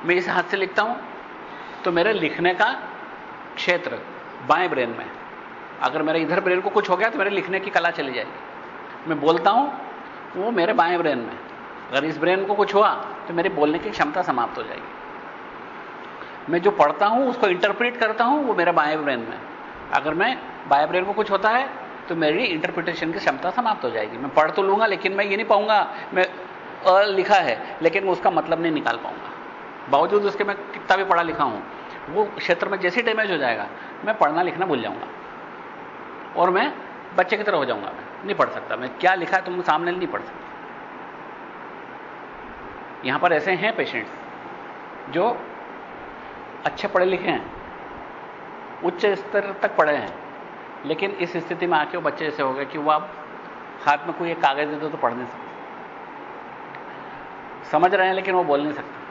मैं इस हाथ से लिखता हूँ। तो मेरे लिखने का क्षेत्र बाएँ ब्रेन में। अगर मेरे इधर ब्रेन को कुछ हो गया तो मेरे लिखने की कला चली जाएगी। मैं बोलता हूँ, वो मेरे बाएँ ब्रेन में। अगर इस ब्रेन को कुछ हुआ तो मेरी बोलने की क्षमता समाप्त हो जाएगी। मैं जो पढ़ता हूँ, उसको इंटरप्रेट करता हूँ, वो मेरे बाएँ ब्रेन में। अगर मैं बाएँ ब्रेन को कुछ होता है तो मेरी इंटरप्रिटेशन की क्षमता समाप्त हो जाएगी। मैं पढ़ तो लूँगा, लेकिन मैं ये नहीं पाऊँगा, मैं लिखा है, लेकिन उसका मतलब नहीं निकाल पाऊँगा। बावजूद उसके मैं कितना भी पढ़ा लिखा हूँ वो क्षेत्र में जैसे डैमेज हो जाएगा, मैं पढ़ना लिखना भूल जाऊँगा। और मैं बच्चे की तरह हो जाऊँगा। मैं नहीं पढ़ सकता। मैं क्या लिखा है तुम सामने नहीं पढ़ सकता। यहाँ पर ऐसे हैं पेशेंट्स जो अच्छे पढ़े लिखे हैं, उच्च स्तर तक पढ़े हैं, लेकिन इस स्थिति में आके वो बच्चे ऐसे हो गए कि वो आप हाथ में कोई एक कागज़ दे दो तो पढ़ नहीं सकते। समझ रहे हैं लेकिन वो बोल नहीं सकते।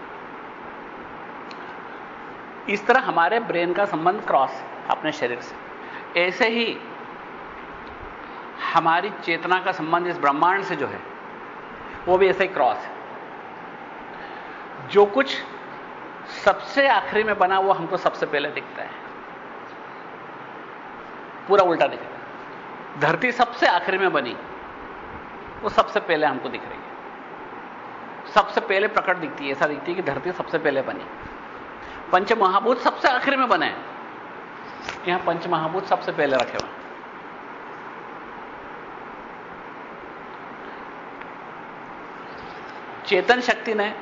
इस तरह हमारे ब्रेन का संबंध क्रॉस है अपने शरीर से। ऐसे ही हमारी चेतना का संबंध इस ब्रह्मांड से जो है, वो भी ऐसे ही क्रॉस है। जो कुछ सबसे आखिरी में बना, वो हमको सबसे पहले दिखता है। पूरा उल्टा दिखता है। धरती सबसे आखिरी में बनी, वो सबसे पहले हमको दिख रही है। सबसे पहले प्रकट दिखती है, ऐसा दिखती है कि धरती सबसे पहले बनी। पंच महाभूत सबसे आखिर में बने। यहाँ पंच महाभूत सबसे पहले रखे हुए। चेतन शक्ति ने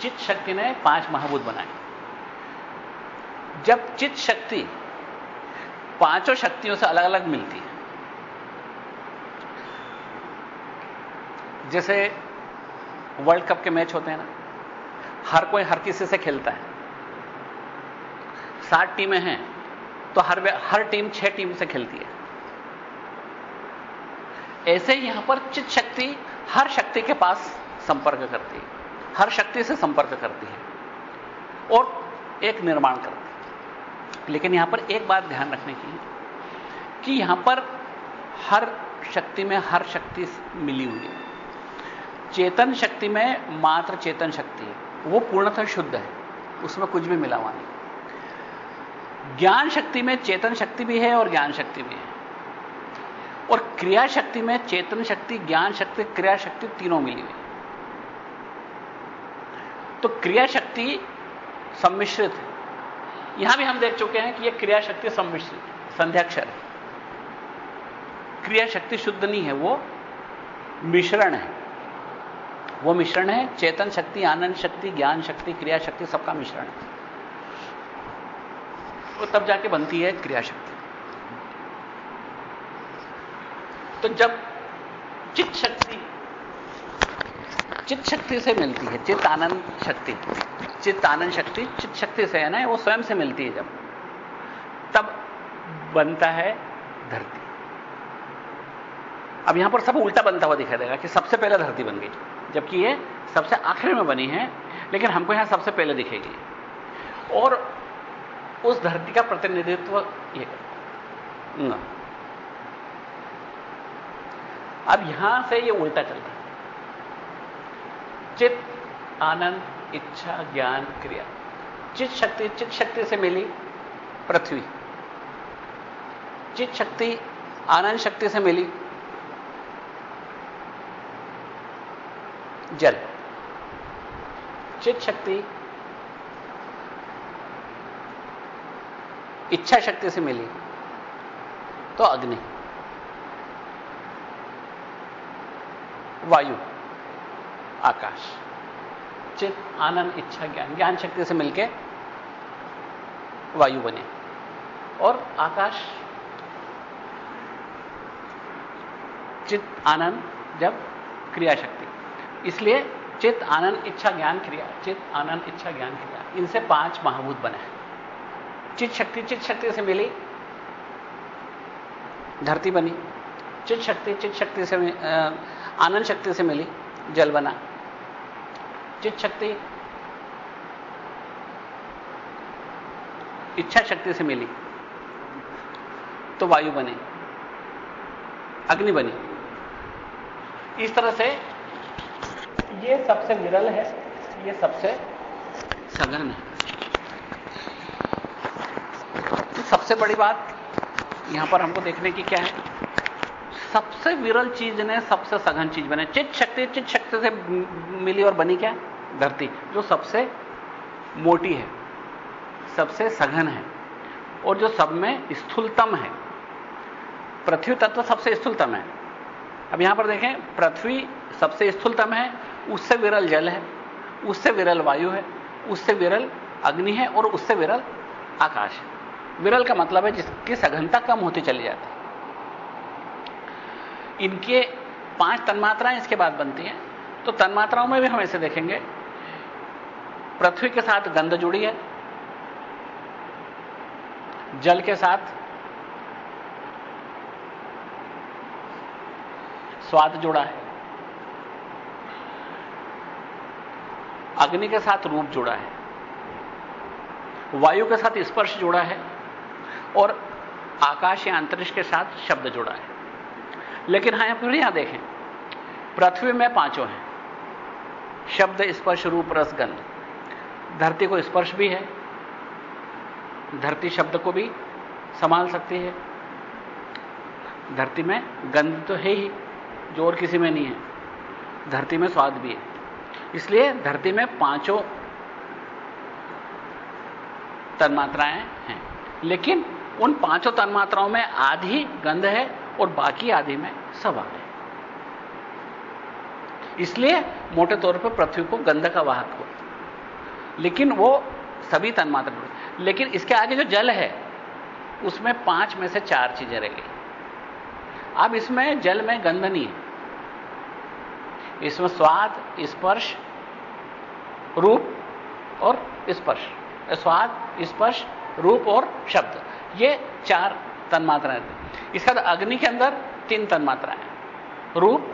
चित्त शक्ति ने पाँच महाभूत बनाए। जब चित्त शक्ति पाँचों शक्तियों से अलग अलग मिलती है। जैसे वर्ल्ड कप के मैच होते हैं ना, हर कोई हर किसी से खेलता है। सात टीमें हैं तो हर हर टीम छह टीम से खेलती है। ऐसे यहाँ पर चित शक्ति हर शक्ति के पास संपर्क करती है, हर शक्ति से संपर्क करती है और एक निर्माण करती है। लेकिन यहाँ पर एक बात ध्यान रखने की कि यहाँ पर हर शक्ति में हर शक्ति मिली हुई है। चेतन शक्ति में मात्र चेतन शक्ति है। वो पूर्णतः शुद्ध है। उसमें कुछ भी मिला हुआ नहीं। ज्ञान शक्ति में चेतन शक्ति भी है और ज्ञान शक्ति भी है। और क्रिया शक्ति में चेतन शक्ति, ज्ञान शक्ति, क्रिया शक्ति तीनों मिली हुई तो क्रिया शक्ति सम्मिश्रित है। यहाँ भी हम देख चुके हैं कि यह क्रिया शक्ति संध्याक्षर है। क्रिया शक्ति शुद्ध नहीं है, वो मिश्रण है। वो मिश्रण है, चेतन शक्ति, आनंद शक्ति, ज्ञान शक्ति क्रिया शक्ति सबका मिश्रण है। वो तब जाके बनती है क्रिया शक्ति तो जब चित्त शक्ति चित्त शक्ति से मिलती है, चित्त आनंद शक्ति। चित्त आनंद शक्ति चित्त शक्ति से है ना, वो स्वयं से मिलती है जब। तब बनता है धरती। अब यहाँ पर सब उल्टा बनता हुआ दिखाई देगा कि सबसे पहले धरती बन गई, जबकि ये सबसे आखिर में बनी है, लेकिन हमको यहाँ सबसे पहले दिखेगी। और उस धरती का प्रतिनिधित्व ये। अब यहाँ से ये उल्टा चलता है। चित्त आनंद, इच्छा, ज्ञान, क्रिया। चित शक्ति चित शक्ति से मिली पृथ्वी। चित शक्ति, आनंद शक्ति से मिली जल। चित शक्ति, इच्छा शक्ति से मिली तो अग्नि। वायु। आकाश। चित, आनंद, इच्छा, ज्ञान ज्ञान शक्ति से मिलके वायु बने। और आकाश, चित, आनंद जब क्रिया शक्ति इसलिए चित, आनंद, इच्छा, ज्ञान क्रिया, चित, आनंद, इच्छा, ज्ञान क्रिया, इनसे पाँच महाभूत बने चित शक्ति चित शक्ति से मिली, धरती बनी। चित शक्ति चित शक्ति से आनंद शक्ति से मिली, जल बना। चित शक्ति इच्छा शक्ति से मिली। तो वायु बने। अग्नि बनी। इस तरह से ये सबसे विरल है। ये सबसे सघन है। तो सबसे बड़ी बात यहाँ पर हमको देखने की क्या है? सबसे विरल चीज़ ने सबसे सघन चीज़ बने। चित शक्ति चित शक्ति से मिली और बनी क्या? धरती, जो सबसे मोटी है, सबसे सघन है, और जो सब में स्थूलतम है। पृथ्वी तत्व सबसे स्थूलतम है। अब यहाँ पर देखें, पृथ्वी सबसे स्थूलतम है, उससे विरल जल है, उससे विरल वायु है, उससे विरल अग्नि है, और उससे विरल आकाश है। विरल का मतलब है जिसकी सघनता कम होती चली जाती है। इनके पाँच तन्मात्राएँ इसके बाद बनती हैं तो तन्मात्राओं में भी हम ऐसे देखेंगे। पृथ्वी के साथ गंध जुड़ी है, जल के साथ स्वाद जुड़ा है, अग्नि के साथ रूप जुड़ा है, वायु के साथ स्पर्श जुड़ा है, और आकाश या अंतरिक्ष के साथ शब्द जुड़ा है। लेकिन हाँ फिर यहाँ देखें। पृथ्वी में पाँचों हैं। शब्द स्पर्श रूप रस गंध धरती को स्पर्श भी है। धरती शब्द को भी संभाल सकती है। धरती में गंध तो है ही, जो और किसी में नहीं है। धरती में स्वाद भी है। इसलिए धरती में पाँचों तन्मात्राएँ हैं। लेकिन उन पाँचों तन्मात्राओं में आधी गंध है और बाकी आधी में सब आ गए। इसलिए मोटे तौर पर पृथ्वी को गंध का वाहक हो लेकिन वो सभी तन्मात्रा लेकिन इसके आगे जो जल है, उसमें पाँच में से चार चीज़ें रह गई। अब इसमें जल में गंध नहीं है। इसमें स्वाद, स्पर्श, रूप और स्पर्श। स्वाद, स्पर्श, रूप और शब्द। ये चार तन्मात्राएँ इसका तो अग्नि के अंदर तीन तन्मात्राएँ रूप,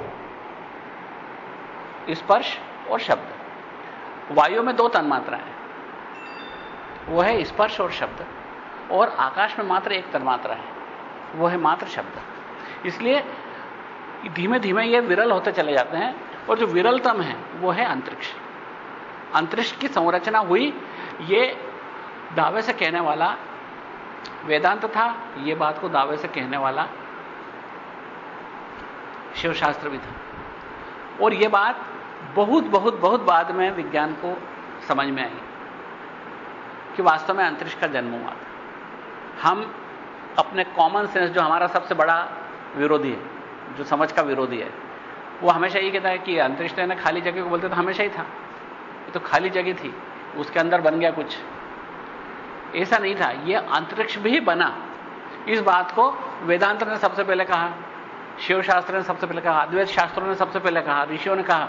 स्पर्श और शब्द। वायु में दो तन्मात्राएँ वो है स्पर्श और शब्द। और आकाश में मात्र एक तन्मात्रा है। वो है मात्र शब्द। इसलिए धीमे धीमे ये विरल होते चले जाते हैं। और जो विरलतम है, वो है अंतरिक्ष। अंतरिक्ष की संरचना हुई। ये दावे से कहने वाला वेदांत था, ये बात को दावे से कहने वाला शिवशास्त्र भी था। और ये बात बहुत बहुत बहुत बाद में विज्ञान को समझ में आई कि वास्तव में अंतरिक्ष का जन्म हुआ था। हम अपने कॉमन सेंस जो हमारा सबसे बड़ा विरोधी है, जो समझ का विरोधी है, वो हमेशा ये कहता है कि अंतरिक्ष ने खाली जगह को बोलते तो हमेशा ही था। ये तो खाली जगह थी, उसके अंदर बन गया कुछ। ऐसा नहीं था यह अंतरिक्ष भी बना। इस बात को वेदांत ने सबसे पहले कहा शिव शास्त्र ने सबसे पहले कहा, अद्वैत शास्त्रों ने सबसे पहले कहा, ऋषियों ने कहा।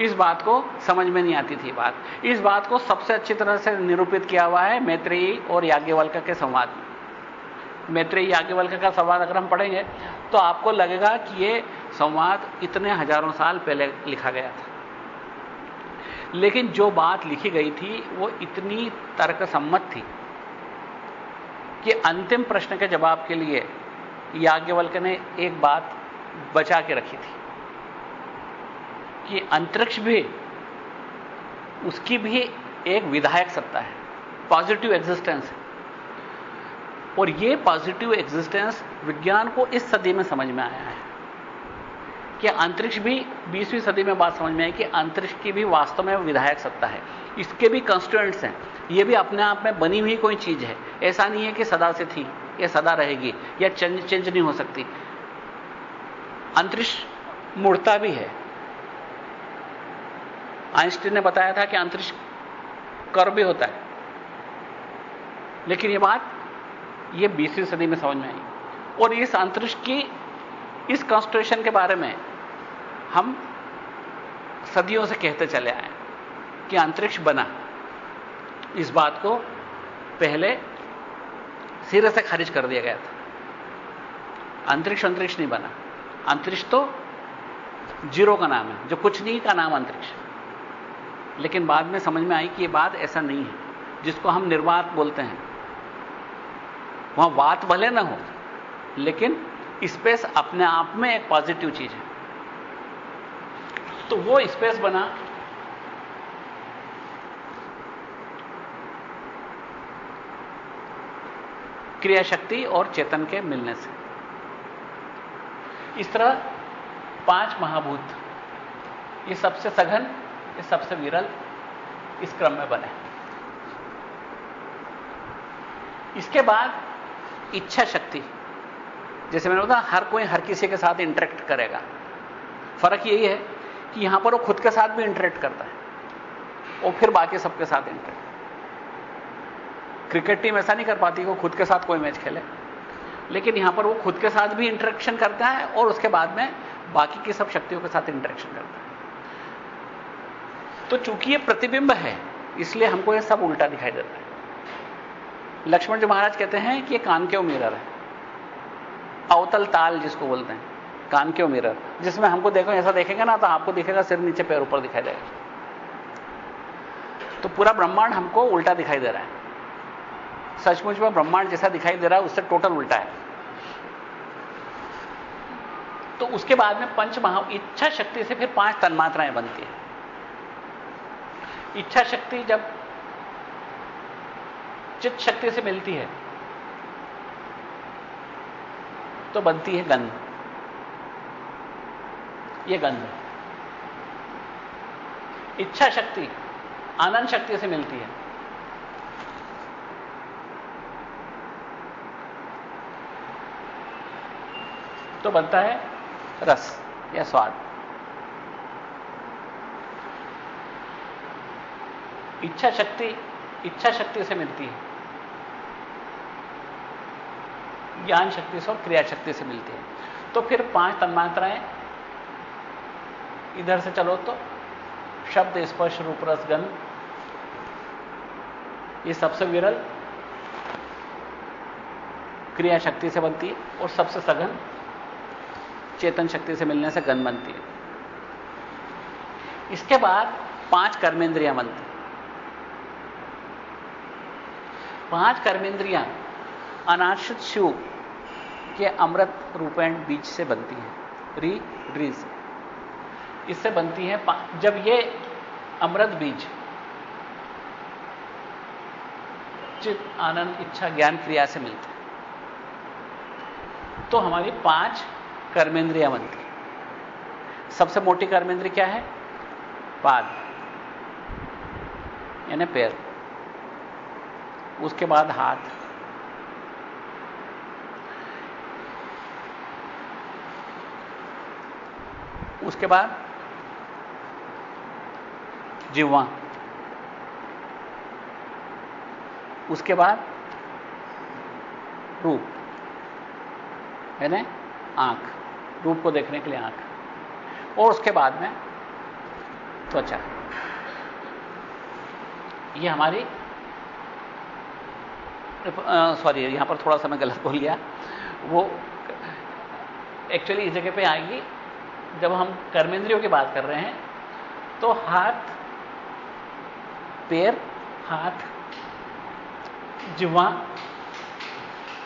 इस बात को समझ में नहीं आती थी बात। इस बात को सबसे अच्छी तरह से निरूपित किया हुआ है मैत्रेयी और याज्ञवल्क के संवाद में। मैत्रेयी याज्ञवल्क का संवाद अगर हम पढ़ेंगे तो आपको लगेगा कि ये संवाद इतने हज़ारों साल पहले लिखा गया था। लेकिन जो बात लिखी गई थी, वो इतनी तर्कसम्मत थी। कि अंतिम प्रश्न के जवाब के लिए याज्ञवल्क ने एक बात बचा के रखी थी कि अंतरिक्ष भी, उसकी भी एक विधायक सत्ता है पॉजिटिव एग्जिस्टेंस है। और यह पॉजिटिव एग्जिस्टेंस विज्ञान को इस सदी में समझ में आया है। कि अंतरिक्ष भी 20वीं सदी में बात समझ में आई कि अंतरिक्ष की भी वास्तव में विधायक सत्ता है। इसके भी कंस्टिट्यूएंट्स हैं। यह भी अपने आप में बनी हुई कोई चीज़ है। ऐसा नहीं है कि सदा से थी या सदा रहेगी या चेंज चेंज नहीं हो सकती। अंतरिक्ष मुड़ता भी है। आइंस्टीन ने बताया था कि अंतरिक्ष कर भी होता है। लेकिन यह बात यह बीसवीं सदी में समझ में आई। और इस अंतरिक्ष की, इस कॉन्स्टिट्यूशन के बारे में हम सदियों से कहते चले आए कि अंतरिक्ष बना। इस बात को पहले सिरे से खारिज कर दिया गया था। अंतरिक्ष अंतरिक्ष नहीं बना। अंतरिक्ष तो ज़ीरो का नाम है, जो कुछ नहीं का नाम अंतरिक्ष लेकिन बाद में समझ में आई कि यह बात ऐसा नहीं है, जिसको हम निर्वात बोलते हैं। वहाँ बात भले ना हो, लेकिन स्पेस अपने आप में एक पॉजिटिव चीज़ है। तो वो स्पेस बना। क्रिया शक्ति और चेतन के मिलने से। इस तरह पाँच महाभूत, ये सबसे सघन, ये सबसे विरल इस क्रम में बने। इसके बाद इच्छा शक्ति। जैसे मैंने बताया हर कोई हर किसी के साथ इंटरेक्ट करेगा। फ़र्क यही है कि यहाँ पर वो खुद के साथ भी इंटरेक्ट करता है। और फिर बाकी सबके साथ इंटरेक्ट क्रिकेट टीम ऐसा नहीं कर पाती वो खुद के साथ कोई मैच खेले। लेकिन यहाँ पर वो खुद के साथ भी इंटरेक्शन करता है और उसके बाद में बाकी की सब शक्तियों के साथ इंटरेक्शन करता है। तो चूँकि ये प्रतिबिंब है, इसलिए हमको ये सब उल्टा दिखाई देता है। लक्ष्मण जी महाराज कहते हैं कि ये कान के मिरर है। अवतल ताल जिसको बोलते हैं। कान के मिरर जिसमें हमको देखो, ऐसा देखेंगे ना तो आपको दिखेगा, सिर नीचे, पैर ऊपर दिखाई देगा। तो पूरा ब्रह्मांड हमको उल्टा दिखाई दे रहा है। सचमुच में ब्रह्मांड जैसा दिखाई दे रहा है, उससे टोटल उल्टा है। तो उसके बाद में पंच महा, इच्छा शक्ति से फिर पाँच तन्मात्राएँ बनती है। इच्छा शक्ति जब चित्त शक्ति से मिलती है तो बनती है गंध। यह गंध। इच्छा शक्ति, आनंद शक्ति से मिलती है। तो बनता है रस या स्वाद। इच्छा शक्ति इच्छा शक्ति से मिलती है। ज्ञान शक्ति से और क्रिया शक्ति से मिलती है। तो फिर पाँच तन्मात्राएँ इधर से चलो तो शब्द स्पर्श रूप रस ये सबसे विरल क्रिया शक्ति से बनती है और सबसे सघन चेतन शक्ति से मिलने से गन बनती है। इसके बाद पाँच कर्मेंद्रियाँ बनती पाँच कर्मेंद्रियाँ अनाश्रित शिव के अमृत रूपेण बीज से बनती हैं। री ड्रीज इससे बनती है जब ये अमृत बीज, चित, आनंद, इच्छा, ज्ञान, क्रिया से मिलते हैं। तो हमारी पाँच कर्मेंद्रियाँ बनती सबसे मोटी कर्मेंद्रिय क्या है? पाद, यानी पैर। उसके बाद हाथ। उसके बाद जिवा उसके बाद रूप, है ना? आँख, रूप को देखने के लिए आँख। और उसके बाद में त्वचा। ये हमारी सॉरी यहाँ पर थोड़ा सा मैं गलत बोल गया। वो एक्चुअली इस जगह पे आएगी। जब हम कर्मेंद्रियों की बात कर रहे हैं तो हाथ पैर हाथ जिवा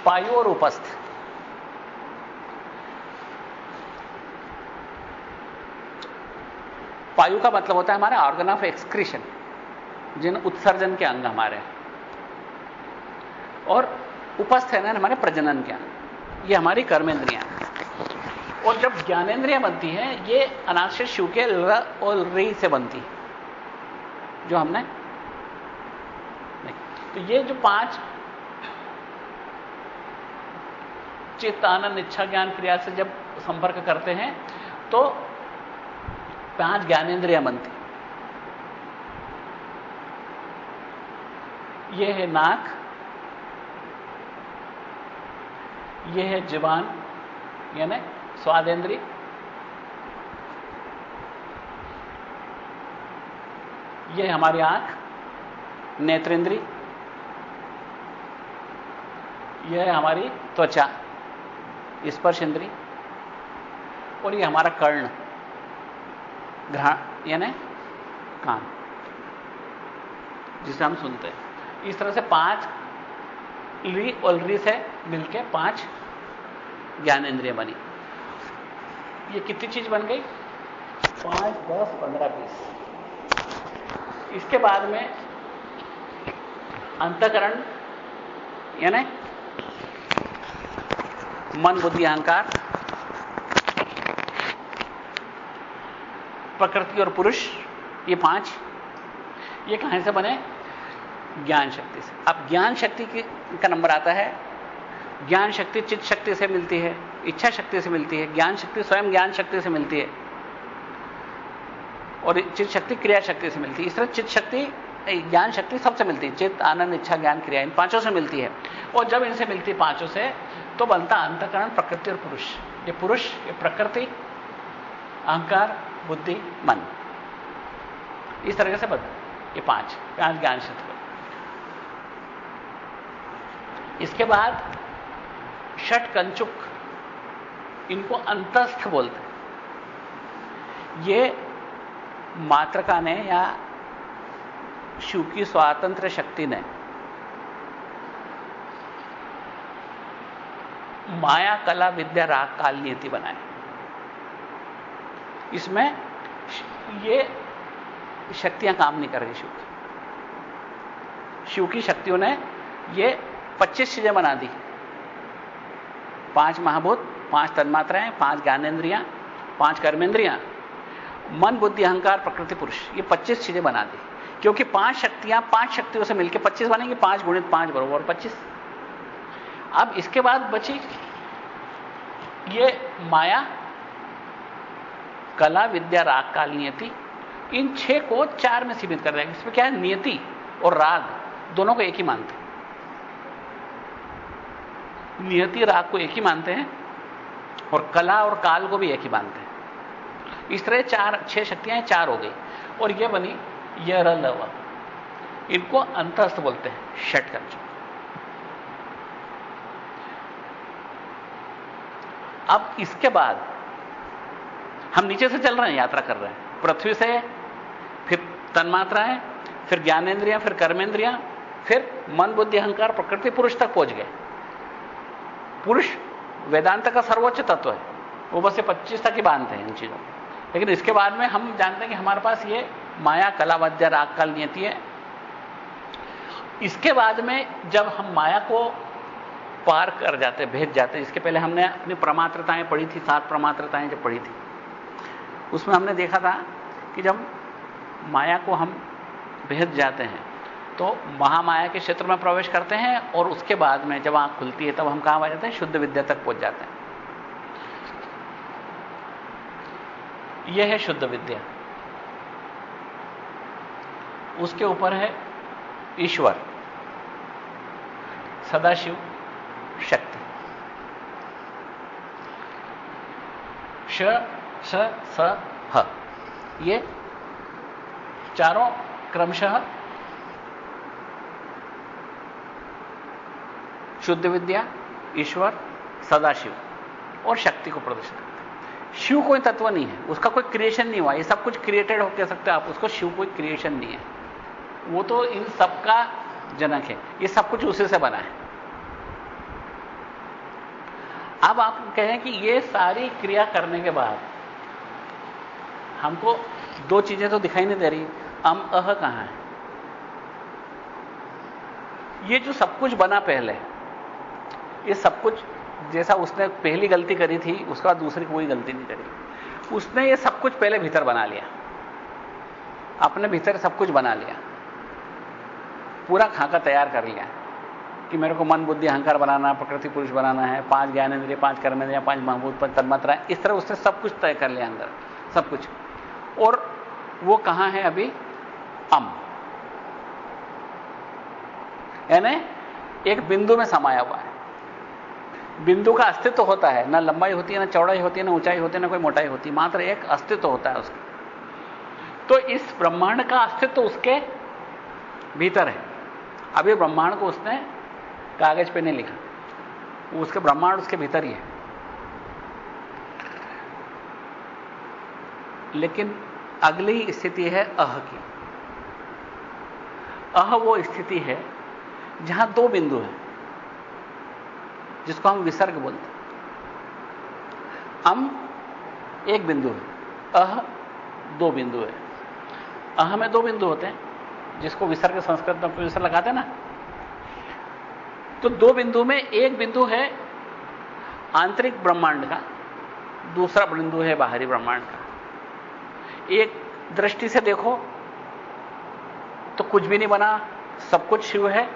पायु और उपस्थ। पायु का मतलब होता है हमारे ऑर्गन ऑफ़ एक्सक्रीशन जिन उत्सर्जन के अंग हमारे। और उपस्थ है ना हमारे प्रजनन के अंग। ये हमारी कर्मेंद्रियाँ। और जब ज्ञानेन्द्रियाँ बनती हैं ये अनाश्य शिव के ल और री से बनती जो हमने तो ये जो पाँच चित्त आनंद इच्छा ज्ञान क्रिया से जब संपर्क करते हैं तो पाँच ज्ञानेन्द्रियाँ बनती ये है नाक, ये है जीवान, यानी स्वादेंद्री ये हमारी आँख नेत्रेंद्री यह है हमारी त्वचा, स्पर्श इंद्री, और ये हमारा कर्ण घ्राण यानी कान, जिसे हम सुनते हैं। इस तरह से पाँच ली और री से मिलके पाँच ज्ञान इंद्रिय बनी। ये कितनी चीज़ बन गई? पाँच, दस, पंद्रह, बीस। इसके बाद में अंतकरण, यानी मन बुद्धि अहंकार, प्रकृति और पुरुष, ये पाँच, ये कहाँ से बने? ज्ञान शक्ति से। अब ज्ञान शक्ति की, का नंबर आता है, ज्ञान शक्ति चित्त शक्ति से मिलती है, इच्छा शक्ति से मिलती है, ज्ञान शक्ति स्वयं ज्ञान शक्ति से मिलती है, और चित्त शक्ति क्रिया शक्ति से मिलती है। इस तरह चित्त शक्ति, ज्ञान शक्ति सबसे मिलती है। चित्त, आनंद, इच्छा, ज्ञान, क्रिया, इन पाँचों से मिलती है। और जब इनसे मिलती पाँचों से तो बनता अंतकरण प्रकृति और पुरुष। ये पुरुष, ये प्रकृति, अहंकार, बुद्धि, मन। इस तरह से बनता ये पाँच पाँच ज्ञान क्षेत्र इसके बाद षट कंचुक, इनको अंतस्थ बोलते ये मात्रका ने या शिव की स्वातंत्र शक्ति ने माया, कला, विद्या, राग, काल नीति बनाए। इसमें ये शक्तियाँ काम नहीं कर रही शिव की। शिव की शक्तियों ने ये 25 चीज़ें बना दी। पाँच महाभूत, पाँच तन्मात्राएँ, पाँच ज्ञानेन्द्रियाँ, पाँच कर्मेंद्रियाँ मन, बुद्धि, अहंकार, प्रकृति, पुरुष, ये 25 चीज़ें बना दी। क्योंकि पाँच शक्तियाँ पाँच शक्तियों से मिलकर 25 बनेंगी, पाँच गुणित पाँच बरोबर 25 अब इसके बाद बची ये माया, कला, विद्या, राग, काल, नियति। इन छह को चार में सीमित कर देंगे इसमें क्या है? नियति और राग दोनों को एक ही मानते हैं। नियति, राग को एक ही मानते हैं और कला और काल को भी एक ही मानते हैं। इस तरह चार, छह शक्तियाँ चार हो गई। और यह बनी यह लव इनको अंतस्थ बोलते हैं षट कंचु अब इसके बाद हम नीचे से चल रहे हैं, यात्रा कर रहे हैं। पृथ्वी से फिर तन्मात्राएँ फिर ज्ञानेन्द्रियाँ, फिर कर्मेंद्रियाँ फिर मन, बुद्धि, अहंकार, प्रकृति, पुरुष तक पहुँच गए। पुरुष वेदांत का सर्वोच्च तत्व है। वो बस ये पच्चीस तक ही बांधते हैं इन चीज़ों लेकिन इसके बाद में हम जानते हैं कि हमारे पास ये माया, कला राग, काल, नियति है। इसके बाद में जब हम माया को पार कर जाते, भेज जाते। इसके पहले हमने अपनी प्रमात्रताएँ पढ़ी थी, सात प्रमात्रताएँ जब पढ़ी थी। उसमें हमने देखा था कि जब माया को हम भेज जाते हैं तो महामाया के क्षेत्र में प्रवेश करते हैं और उसके बाद में जब आँख खुलती है, तब हम कहाँ आ जाते हैं? शुद्ध विद्या तक पहुँच जाते हैं। यह है शुद्ध विद्या। उसके ऊपर है ईश्वर, सदाशिव। शक्ति। श स स ह। ये चारों क्रमशः शुद्ध विद्या ईश्वर सदाशिव और शक्ति को प्रदर्शित करते हैं। शिव कोई तत्व नहीं है उसका कोई क्रिएशन नहीं हुआ। ये सब कुछ क्रिएटेड हो कह सकते हो आप उसको शिव कोई क्रिएशन नहीं है। वो तो इन सबका जनक है। ये सब कुछ उसी से बना है। अब आप कहें कि ये सारी क्रिया करने के बाद हमको दो चीज़ें तो दिखाई नहीं दे रही। अम, अह कहाँ है? ये जो सब कुछ बना पहले, ये सब कुछ जैसा उसने पहली गलती करी थी, उसके बाद दूसरी कोई गलती नहीं करी। उसने ये सब कुछ पहले भीतर बना लिया। अपने भीतर सब कुछ बना लिया। पूरा खाका तैयार कर लिया। कि मेरे को मन बुद्धि अहंकार बनाना, प्रकृति पुरुष बनाना है, पाँच ज्ञान इंद्रिय, पाँच कर्मेंद्रिय पाँच महबूत पाँच तन्मात्रा इस तरह उसने सब कुछ तय कर लिया अंदर, सब कुछ। और वो कहाँ है अभी? अम। यानी एक बिंदु में समाया हुआ है। बिंदु का अस्तित्व होता है, ना लंबाई होती है, ना चौड़ाई होती है, ना ऊंचाई होती है, ना कोई मोटाई होती है, मात्र एक अस्तित्व होता है उसका। तो इस ब्रह्मांड का अस्तित्व उसके भीतर है। अभी ब्रह्मांड को उसने कागज़ पे नहीं लिखा। उसके ब्रह्मांड उसके भीतर ही है। लेकिन अगली स्थिति है अह की। अह वो स्थिति है जहाँ दो बिंदु हैं, जिसको हम विसर्ग बोलते हैं। अम एक बिंदु है, अह दो बिंदु है। अह में दो बिंदु होते हैं, जिसको विसर्ग संस्कृत में लगाते हैं ना तो दो बिंदु में एक बिंदु है आंतरिक ब्रह्मांड का, दूसरा बिंदु है बाहरी ब्रह्मांड का। एक दृष्टि से देखो तो कुछ भी नहीं बना, सब कुछ शिव है।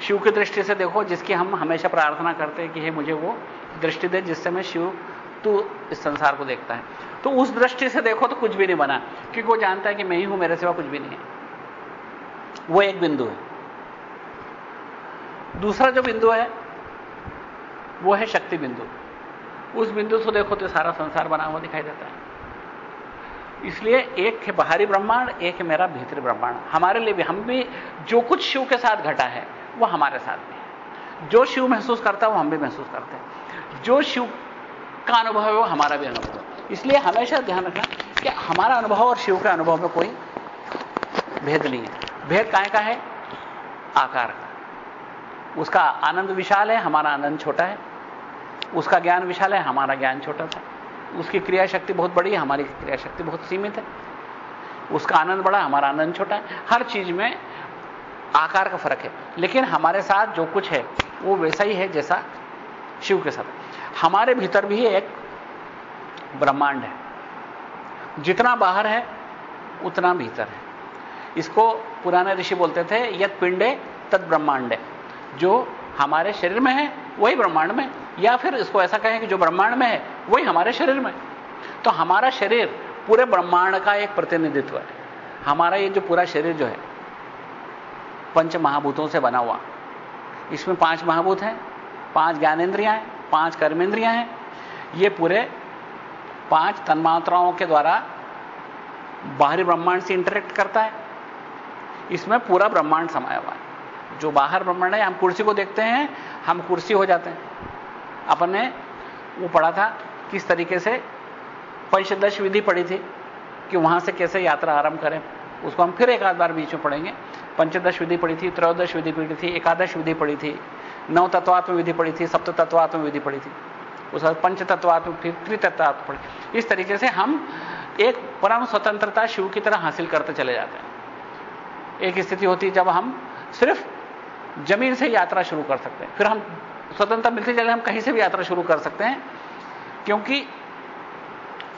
शिव की दृष्टि से देखो, जिसकी हम हमेशा प्रार्थना करते हैं कि हे मुझे वो दृष्टि दे, जिससे मैं शिव, तू इस संसार को देखता है। तो उस दृष्टि से देखो तो कुछ भी नहीं बना, क्योंकि वो जानता है कि मैं ही हूँ, मेरे सिवा कुछ भी नहीं है। वो एक बिंदु है। दूसरा जो बिंदु है, वो है शक्ति बिंदु। उस बिंदु से देखो तो सारा संसार बना हुआ दिखाई देता है। इसलिए एक है बाहरी ब्रह्मांड, एक है मेरा भीतरी ब्रह्मांड। हमारे लिए भी, हम भी, जो कुछ शिव के साथ घटा है, वो हमारे साथ भी है। जो शिव महसूस करता है, वो हम भी महसूस करते हैं। जो शिव का अनुभव है, वो हमारा भी अनुभव है। इसलिए हमेशा ध्यान रखना कि हमारा अनुभव और शिव के अनुभव में कोई भेद नहीं है। भेद काय का है? आकार का। उसका आनंद विशाल है, हमारा आनंद छोटा है। उसका ज्ञान विशाल है, हमारा ज्ञान छोटा था। उसकी क्रिया शक्ति बहुत बड़ी है, हमारी क्रिया शक्ति बहुत सीमित है। उसका आनंद बड़ा हमारा आनंद छोटा है। हर चीज़ में आकार का फ़र्क है। लेकिन हमारे साथ जो कुछ है, वो वैसा ही है जैसा शिव के साथ। हमारे भीतर भी एक ब्रह्मांड है। जितना बाहर है, उतना भीतर है। इसको पुराने ऋषि बोलते थे यद पिंडे तद ब्रह्मांड। है जो हमारे शरीर में है, वही ब्रह्मांड में या फिर इसको ऐसा कहें कि जो ब्रह्मांड में है, वही हमारे शरीर में तो हमारा शरीर पूरे ब्रह्मांड का एक प्रतिनिधित्व है। हमारा ये जो पूरा शरीर जो है, पंच महाभूतों से बना हुआ। इसमें पाँच महाभूत हैं, पाँच ज्ञानेन्द्रियाँ हैं, पाँच कर्मेंद्रियाँ हैं। ये पूरे पाँच तन्मात्राओं के द्वारा बाहरी ब्रह्मांड से इंटरेक्ट करता है। इसमें पूरा ब्रह्मांड समाया हुआ है। जो बाहर ब्रह्मांड है, हम कुर्सी को देखते हैं, हम कुर्सी हो जाते हैं। अपने वो पढ़ा था, किस तरीके से पंचदश विधि पढ़ी थी, कि वहाँ से कैसे यात्रा आरंभ करें। उसको हम फिर एक आध बार बीच में पढ़ेंगे। पंचदश विधि पढ़ी थी, त्रयोदश विधि पढ़ी थी, एकादश विधि पढ़ी थी नव तत्वात्म विधि पढ़ी थी सप्त तत्वात्म विधि पढ़ी थी। उस बाद पंच तत्वात्म फिर त्रितत्वात्म पढ़ी इस तरीके से हम एक परम स्वतंत्रता शिव की तरह हासिल करते चले जाते हैं। एक स्थिति होती जब हम सिर्फ़ ज़मीन से यात्रा शुरू कर सकते हैं। फिर हम स्वतंत्रता मिलते चले हम कहीं से भी यात्रा शुरू कर सकते हैं, क्योंकि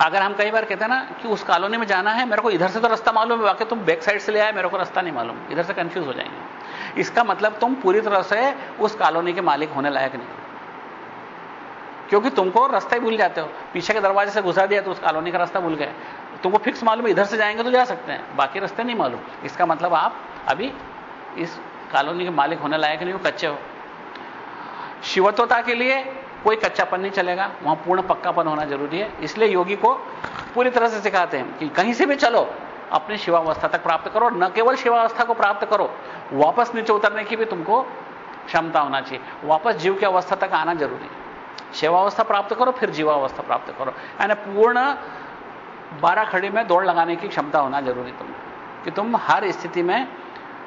अगर हम कई बार कहते हैं ना कि उस कॉलोनी में जाना है, मेरे को इधर से तो रास्ता मालूम है बाकी तुम बैक साइड से ले आए, मेरे को रास्ता नहीं मालूम, इधर से कंफ्यूज हो जाएँगे। इसका मतलब तुम पूरी तरह से उस कॉलोनी के मालिक होने लायक नहीं क्योंकि तुमको रास्ता ही भूल जाते हो। पीछे के दरवाजे से घुसा दिया तो उस कॉलोनी का रास्ता भूल गए। तुमको फिक्स मालूम इधर से जाएँगे तो जा सकते हैं, बाकी रास्ते नहीं मालूम। इसका मतलब आप अभी इस कॉलोनी के मालिक होने लायक नहीं हो कच्चे हो। शिवत्वता के लिए कोई कच्चापन नहीं चलेगा, वहाँ पूर्ण पक्कापन होना ज़रूरी है। इसलिए योगी को पूरी तरह से सिखाते हैं कि कहीं से भी चलो, अपनी शिवावस्था तक प्राप्त करो, न केवल शिवावस्था को प्राप्त करो, वापस नीचे उतरने की भी तुमको क्षमता होना चाहिए। वापस जीव की अवस्था तक आना ज़रूरी है। शिवावस्था प्राप्त करो, फिर जीवावस्था प्राप्त करो। यानी पूर्ण बारह खड़ी में दौड़ लगाने की क्षमता होना ज़रूरी तुम कि तुम हर स्थिति में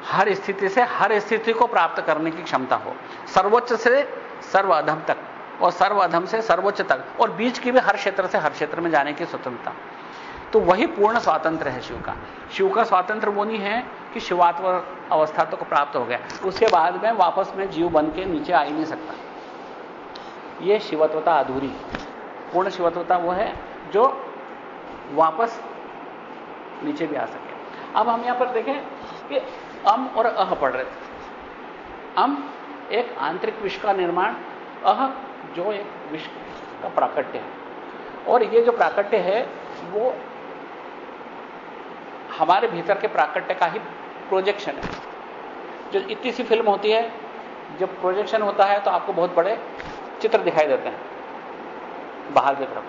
हर स्थिति से हर स्थिति को प्राप्त करने की क्षमता हो। सर्वोच्च से सर्व अधम तक और सर्व अधम से सर्वोच्च तक और बीच की भी हर क्षेत्र से हर क्षेत्र में जाने की स्वतंत्रता। तो वही पूर्ण स्वातंत्र है शिव का। शिव का स्वातंत्र वो नहीं है कि शिवात्म अवस्था तो प्राप्त हो गया। उसके बाद में वापस में जीव बन के नीचे आ ही नहीं सकता। यह शिवत्वता अधूरी पूर्ण शिवत्वता वो है जो वापस नीचे भी आ सके। अब हम यहाँ पर देखें कि अम और अह पढ़ रहे थे। अम एक आंतरिक विश्व का निर्माण, अह जो एक विश्व का प्राकट्य है। और ये जो प्राकट्य है, वो हमारे भीतर के प्राकट्य का ही प्रोजेक्शन है। जो इतनी सी फ़िल्म होती है, जब प्रोजेक्शन होता है तो आपको बहुत बड़े चित्र दिखाई देते हैं, बाहर की तरफ़।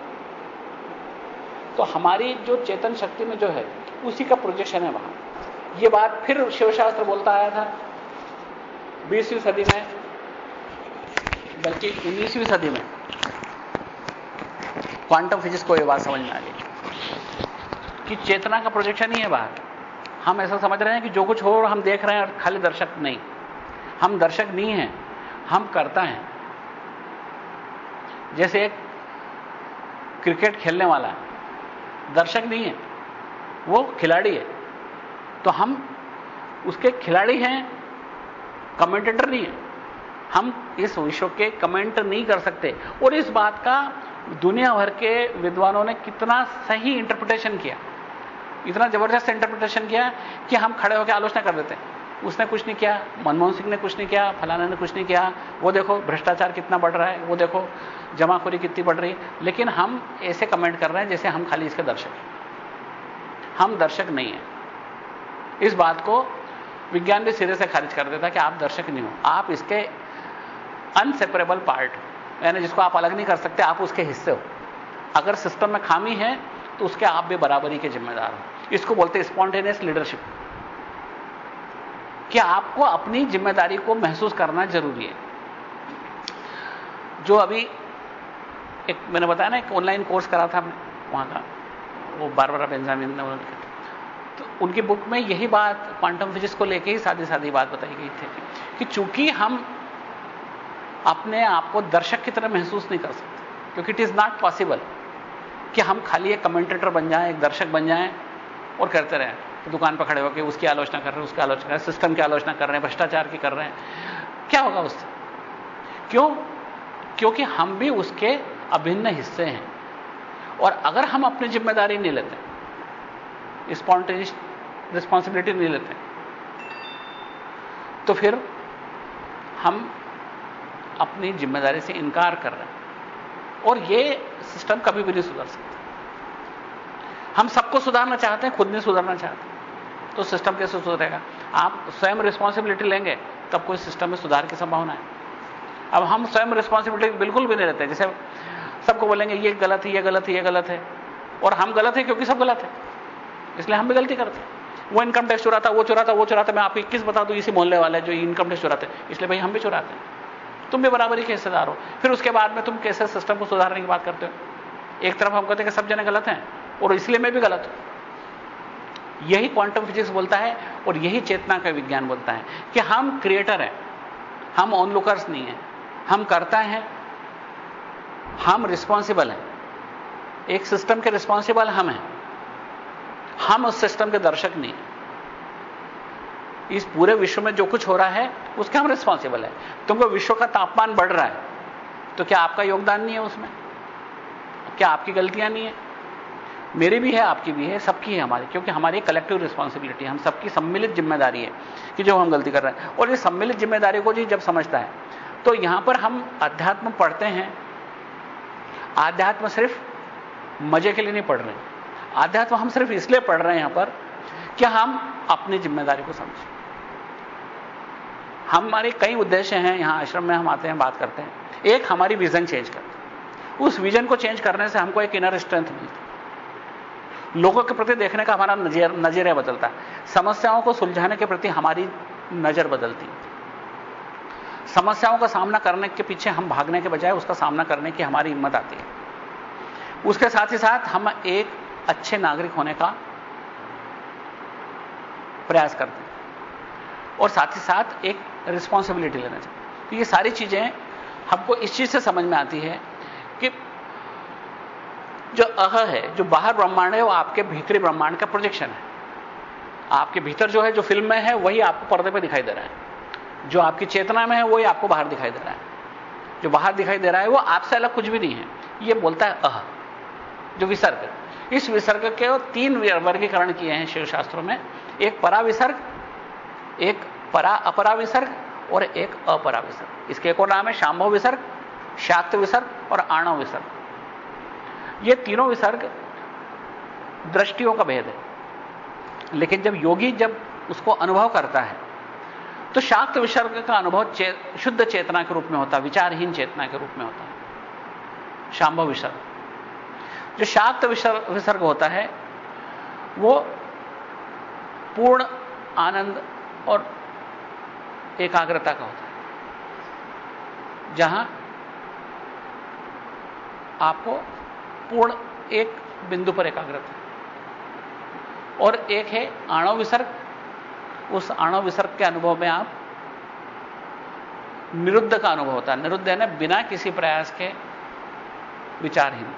तो हमारी जो चेतन शक्ति में जो है, उसी का प्रोजेक्शन है वहाँ। यह बात फिर शिवशास्त्र बोलता आया था, बीसवीं सदी में, बल्कि उन्नीसवीं सदी में। क्वांटम फिजिक्स को यह बात समझ में आ गई। कि चेतना का प्रोजेक्शन ही है बाहर हम ऐसा समझ रहे हैं कि जो कुछ हो, हम देख रहे हैं, खाली दर्शक नहीं। हम दर्शक नहीं हैं, हम करता हैं। जैसे एक क्रिकेट खेलने वाला है, दर्शक नहीं है, वो खिलाड़ी है। तो हम उसके खिलाड़ी हैं कमेंटेटर नहीं है। हम इस विश्व के कमेंट नहीं कर सकते। और इस बात का दुनिया भर के विद्वानों ने कितना सही इंटरप्रिटेशन किया। इतना ज़बरदस्त इंटरप्रिटेशन किया कि हम खड़े होकर आलोचना कर देते हैं। उसने कुछ नहीं किया, मनमोहन सिंह ने कुछ नहीं किया, फलाना ने कुछ नहीं किया। वो देखो भ्रष्टाचार कितना बढ़ रहा है, वो देखो जमाखोरी कितनी बढ़ रही है। लेकिन हम ऐसे कमेंट कर रहे हैं जैसे हम खाली इसके दर्शक हैं। हम दर्शक नहीं हैं। इस बात को विज्ञान भी सिरे से खारिज कर देता कि आप दर्शक नहीं हो। आप इसके अनसेपरेबल पार्ट यानी जिसको आप अलग नहीं कर सकते, आप उसके हिस्से हो। अगर सिस्टम में खामी है तो उसके आप भी बराबरी के जिम्मेदार हो। इसको बोलते हैं स्पॉन्टेनियस लीडरशिप कि आपको अपनी ज़िम्मेदारी को महसूस करना ज़रूरी है। जो अभी एक मैंने बताया ना, एक ऑनलाइन कोर्स करा था वहाँ का, वो बार बेंजामिन ने उनकी बुक में यही बात क्वांटम फिजिक्स को लेके ही सादी सादी बात बताई गई थी कि चूँकि हम अपने आप को दर्शक की तरह महसूस नहीं कर सकते, क्योंकि इट इज़ नॉट पॉसिबल कि हम खाली एक कमेंटेटर बन जाएँ, एक दर्शक बन जाएँ और करते रहें। तो दुकान पर खड़े होकर उसकी आलोचना कर रहे हैं, उसकी आलोचना कर रहे हैं सिस्टम की आलोचना कर रहे हैं, भ्रष्टाचार की कर रहे हैं। क्या होगा उससे? क्यों? क्योंकि हम भी उसके अभिन्न हिस्से हैं। और अगर हम अपनी ज़िम्मेदारी नहीं लेते स्पॉन्टेनियस रिस्पॉन्सिबिलिटी नहीं लेते। तो फिर हम अपनी ज़िम्मेदारी से इनकार कर रहे हैं। और यह सिस्टम कभी भी नहीं सुधर सकता। हम सबको सुधारना चाहते हैं, खुद नहीं सुधरना चाहते तो सिस्टम कैसे सुधरेगा? आप स्वयं रिस्पॉन्सिबिलिटी लेंगे, तब कोई सिस्टम में सुधार की संभावना है। अब हम स्वयं रिस्पॉन्सिबिलिटी बिल्कुल भी नहीं लेते। जैसे सबको बोलेंगे, ये गलत है, ये गलत है, ये गलत है। और हम गलत है क्योंकि सब गलत है। इसलिए हम भी गलती करते हैं। वो इनकम टैक्स चुराता, वो चुराता वो चुराता, मैं आपको इक्कीस बता दूँ, इसी मोहल्ले वाले जो इनकम टैक्स चुराते इसलिए भाई हम भी चुराते हैं। तुम भी बराबरी के हिस्सेदार हो। फिर उसके बाद में तुम कैसे सिस्टम को सुधारने की बात करते हो? एक तरफ़ हम कहते हैं कि सब जने गलत हैं, और इसलिए मैं भी गलत हूँ। यही क्वांटम फिजिक्स बोलता है, और यही चेतना का विज्ञान बोलता है कि हम क्रिएटर हैं, हम ऑनलुकर्स नहीं हैं, हम करता हैं, हम रिस्पॉन्सिबल हैं। एक सिस्टम के रिस्पॉन्सिबल हम हैं। हम उस सिस्टम के दर्शक नहीं। इस पूरे विश्व में जो कुछ हो रहा है, उसके हम रिस्पॉन्सिबल है। तुमको विश्व का तापमान बढ़ रहा है तो क्या आपका योगदान नहीं है उसमें? क्या आपकी गलतियाँ नहीं है? मेरी भी है, आपकी भी है, सबकी है हमारी, क्योंकि हमारी कलेक्टिव रिस्पॉन्सिबिलिटी हम सबकी सम्मिलित ज़िम्मेदारी है कि जो हम गलती कर रहे हैं। और ये सम्मिलित ज़िम्मेदारी को जी जब समझता है तो यहाँ पर हम अध्यात्म पढ़ते हैं। आध्यात्म सिर्फ़ मज़े के लिए नहीं पढ़ रहे। आध्यात्म हम सिर्फ़ इसलिए पढ़ रहे हैं यहाँ पर कि हम अपनी ज़िम्मेदारी को समझें। हमारे कई उद्देश्य हैं, यहाँ आश्रम में हम आते हैं, बात करते हैं। एक, हमारी विजन चेंज करते उस विजन को चेंज करने से हमको एक इनर स्ट्रेंथ मिलती लोगों के प्रति देखने का हमारा नज़र नज़रिया बदलता है। समस्याओं को सुलझाने के प्रति हमारी नज़र बदलती है। समस्याओं का सामना करने के पीछे हम भागने के बजाय उसका सामना करने की हमारी हिम्मत आती है। उसके साथ ही साथ हम एक अच्छे नागरिक होने का प्रयास करते हैं। और साथ ही साथ एक रिस्पॉन्सिबिलिटी लेना चाहिए। तो ये सारी चीज़ें हमको इस चीज़ से समझ में आती है कि जो अह है, जो बाहर ब्रह्मांड है, वो आपके भीतरी ब्रह्मांड का प्रोजेक्शन है। आपके भीतर जो है, जो फ़िल्म में है, वही आपको पर्दे पर दिखाई दे रहा है। जो आपकी चेतना में है, वही आपको बाहर दिखाई दे रहा है। जो बाहर दिखाई दे रहा है, वो आपसे अलग कुछ भी नहीं है। ये बोलता है अह, जो विसर्ग इस विसर्ग के तीन वर्गीकरण किए हैं शिव शास्त्रों में। एक परा विसर्ग एक परा अपरा विसर्ग और एक अपरा विसर्ग इसके एक और नाम है शाम्भव विसर्ग शाक्त विसर्ग और आणव विसर्ग। ये तीनों विसर्ग दृष्टियों का भेद है। लेकिन जब योगी जब उसको अनुभव करता है तो शाक्त विसर्ग का अनुभव चे, शुद्ध चेतना के रूप में होता है विचारहीन चेतना के रूप में होता। है शांभव विसर्ग। जो शाक्त विसर्ग होता है, वो पूर्ण आनंद और एकाग्रता का होता है। जहाँ आपको पूर्ण एक बिंदु पर एकाग्रता और एक है आणव विसर्ग। उस आणव विसर्ग के अनुभव में आप निरुद्ध का अनुभव होता है। निरुद्ध है ना बिना किसी प्रयास के विचारहीन।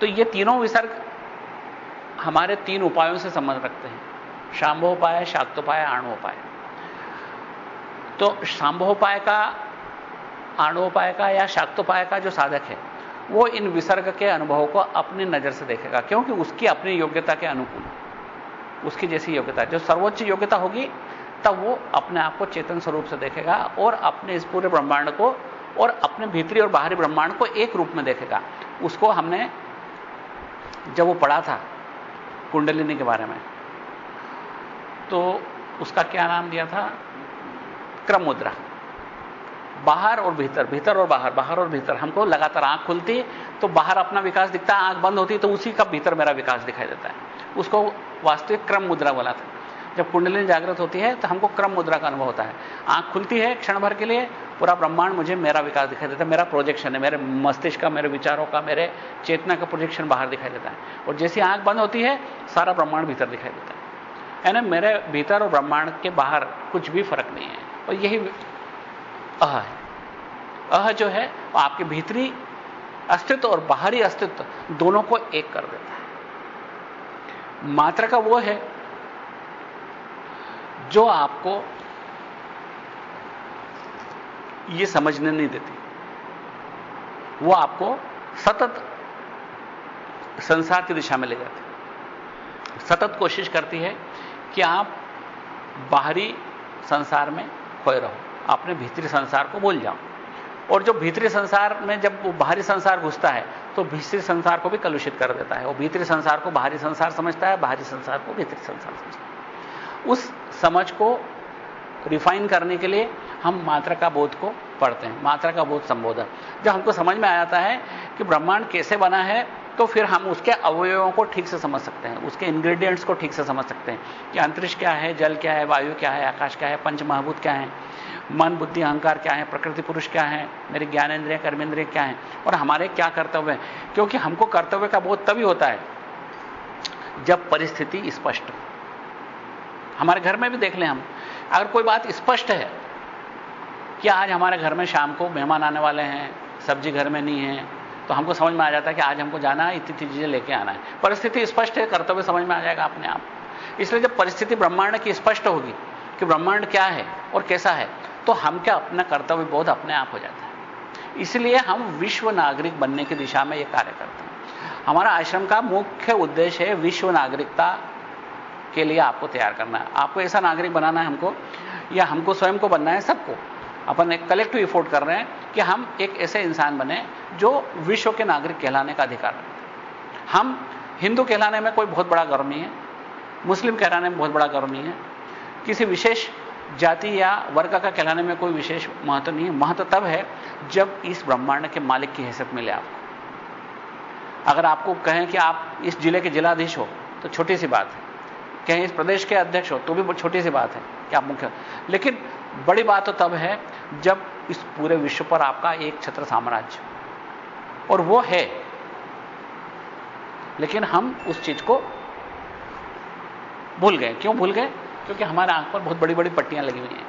तो ये तीनों विसर्ग हमारे तीन उपायों से संबंध रखते हैं। शांभोपाय शाक्तोपाय आणोपाय तो शांभोपाय का आणोपाय का या शाक्तोपाय का जो साधक है, वो इन विसर्ग के अनुभव को अपनी नज़र से देखेगा। क्योंकि उसकी अपनी योग्यता के अनुकूल उसकी जैसी योग्यता जो सर्वोच्च योग्यता होगी, तब वो अपने आप को चेतन स्वरूप से देखेगा और अपने इस पूरे ब्रह्मांड को और अपने भीतरी और बाहरी ब्रह्मांड को एक रूप में देखेगा। उसको हमने जब वो पढ़ा था कुंडलिनी के बारे में तो उसका क्या नाम दिया था? क्रम मुद्रा बाहर और भीतर भीतर और बाहर बाहर और भीतर। हमको लगातार आँख खुलती तो बाहर अपना विकास दिखता है आँख बंद होती तो उसी का भीतर मेरा विकास दिखाई देता है। उसको वास्तविक क्रम मुद्रा बोला था। जब कुंडलिनी जागृत होती है तो हमको क्रम मुद्रा का अनुभव होता है। आँख खुलती है क्षण भर के लिए, पूरा ब्रह्मांड मुझे मेरा विकास दिखाई देता है, मेरा प्रोजेक्शन है, मेरे मस्तिष्क का, मेरे विचारों का, मेरे चेतना का प्रोजेक्शन बाहर दिखाई देता है। और जैसी आँख बंद होती है, सारा ब्रह्मांड भीतर दिखाई देता है। यानी मेरे भीतर और ब्रह्मांड के बाहर कुछ भी फ़र्क नहीं है। और यही अह है। अह जो है, वो आपके भीतरी अस्तित्व और बाहरी अस्तित्व दोनों को एक कर देता है। मात्रा का वो है जो आपको ये समझने नहीं देती, वो आपको सतत संसार की दिशा में ले जाती सतत कोशिश करती है कि आप बाहरी संसार में खोए रहो, अपने भीतरी संसार को भूल जाओ। और जो भीतरी संसार में जब वो बाहरी संसार घुसता है तो भीतरी संसार को भी कलुषित कर देता है। वो भीतरी संसार को बाहरी संसार समझता है, बाहरी संसार को भीतरी संसार समझता है। उस समझ को रिफाइन करने के लिए हम मात्रा का बोध को पढ़ते हैं, मात्रा का बोध संबोधन। जब हमको समझ में आ जाता है कि ब्रह्मांड कैसे बना है तो फिर हम उसके अवयवों को ठीक से समझ सकते हैं, उसके इंग्रेडिएंट्स को ठीक से समझ सकते हैं कि अंतरिक्ष क्या है, जल क्या है, वायु क्या है, आकाश क्या है पंच महाभूत क्या है, मन, बुद्धि, अहंकार क्या है, प्रकृति, पुरुष क्या है, मेरे ज्ञानेन्द्रिय कर्मेंद्रिय क्या है, और हमारे क्या कर्तव्य है? क्योंकि हमको कर्तव्य का बोध तभी होता है जब परिस्थिति स्पष्ट हो। हमारे घर में भी देख लें हम। अगर कोई बात स्पष्ट है कि आज हमारे घर में शाम को मेहमान आने वाले हैं, सब्ज़ी घर में नहीं है तो हमको समझ में आ जाता है कि आज हमको जाना है, इतनी चीज़ें लेके आना है। परिस्थिति स्पष्ट है, कर्तव्य समझ में आ जाएगा अपने आप। इसलिए जब परिस्थिति ब्रह्मांड की स्पष्ट होगी कि ब्रह्मांड क्या है और कैसा है तो हम क्या अपना कर्तव्य बोध अपने आप हो जाता है। इसलिए हम विश्व नागरिक बनने की दिशा में यह कार्य करते हैं। हमारा आश्रम का मुख्य उद्देश्य है विश्व नागरिकता के लिए आपको तैयार करना है। आपको ऐसा नागरिक बनाना है हमको, या हमको स्वयं को बनना है, सबको। अपन एक कलेक्टिव इफोर्ट कर रहे हैं कि हम एक ऐसे इंसान बने जो विश्व के नागरिक कहलाने का अधिकार रखते हम हिंदू कहलाने में कोई बहुत बड़ा गर्व नहीं है, मुस्लिम कहलाने में बहुत बड़ा गर्व नहीं है, किसी विशेष जाति या वर्ग का कहलाने में कोई विशेष महत्व नहीं है। महत्व तब है जब इस ब्रह्मांड के मालिक की हैसियत मिले आपको। अगर आपको कहें कि आप इस ज़िले के जिलाधीश हो तो छोटी सी बात है। कहीं इस प्रदेश के अध्यक्ष हो तो भी छोटी सी बात है कि आप मुख्य। लेकिन बड़ी बात तो तब है, जब इस पूरे विश्व पर आपका एक छत्र साम्राज्य, और वो है। लेकिन हम उस चीज़ को भूल गए। क्यों भूल गए? क्योंकि हमारे आँख पर बहुत बड़ी बड़ी पट्टियाँ लगी हुई हैं।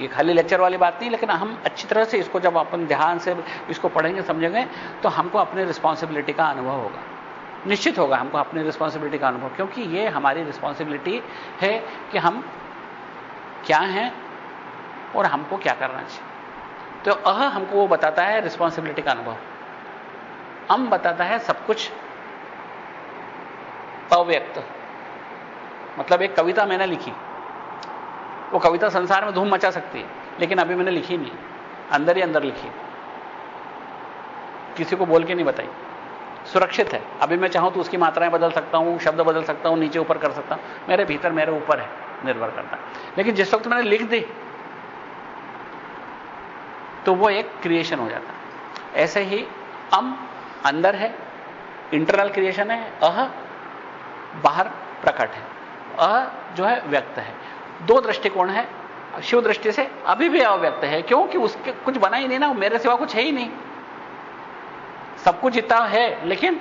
ये खाली लेक्चर वाली बात नहीं, लेकिन हम अच्छी तरह से इसको जब अपन ध्यान से इसको पढ़ेंगे, समझेंगे तो हमको अपनी रिस्पॉन्सिबिलिटी का अनुभव होगा। निश्चित होगा हमको अपनी रिस्पॉन्सिबिलिटी का अनुभव, क्योंकि ये हमारी रिस्पॉन्सिबिलिटी है कि हम क्या हैं और हमको क्या करना चाहिए। तो अह हमको वो बताता है रिस्पॉन्सिबिलिटी का अनुभव। अम बताता है सब कुछ अव्यक्त। मतलब एक कविता मैंने लिखी। वो कविता संसार में धूम मचा सकती है, लेकिन अभी मैंने लिखी नहीं। अंदर ही अंदर लिखी। किसी को बोल के नहीं बताई। सुरक्षित है। अभी मैं चाहूँ तो उसकी मात्राएँ बदल सकता हूँ, शब्द बदल सकता हूँ, नीचे ऊपर कर सकता हूँ। मेरे भीतर, मेरे ऊपर है, निर्भर करता लेकिन जिस वक्त मैंने लिख दी तो वो एक क्रिएशन हो जाता ऐसे ही अम अंदर है इंटरनल क्रिएशन है, अह बाहर प्रकट है। अह जो है, व्यक्त है। दो दृष्टिकोण है, शिव दृष्टि से अभी भी अव्यक्त है। क्योंकि उसके कुछ बना ही नहीं ना, मेरे सिवा कुछ है ही नहीं। सब कुछ इतना है, लेकिन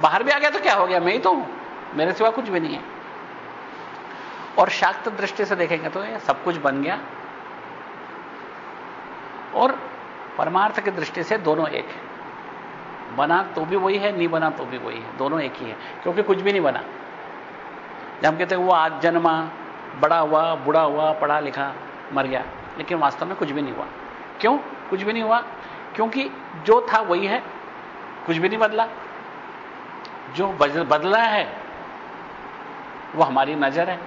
बाहर भी आ गया तो क्या हो गया? मैं ही तो हूँ। मेरे सिवा कुछ भी नहीं है। और शाक्त दृष्टि से देखेंगे तो ये सब कुछ बन गया। और परमार्थ की दृष्टि से दोनों एक है। बना तो भी वही है, नहीं बना तो भी वही है। दोनों एक ही है, क्योंकि कुछ भी नहीं बना। जब कहते हैं वो आज जन्मा, बड़ा हुआ, बुढ़ा हुआ, पढ़ा लिखा, मर गया। लेकिन वास्तव में कुछ भी नहीं हुआ। क्यों? कुछ भी नहीं हुआ। क्योंकि जो था वही है कुछ भी नहीं बदला। जो बदला है, वो हमारी नज़र है।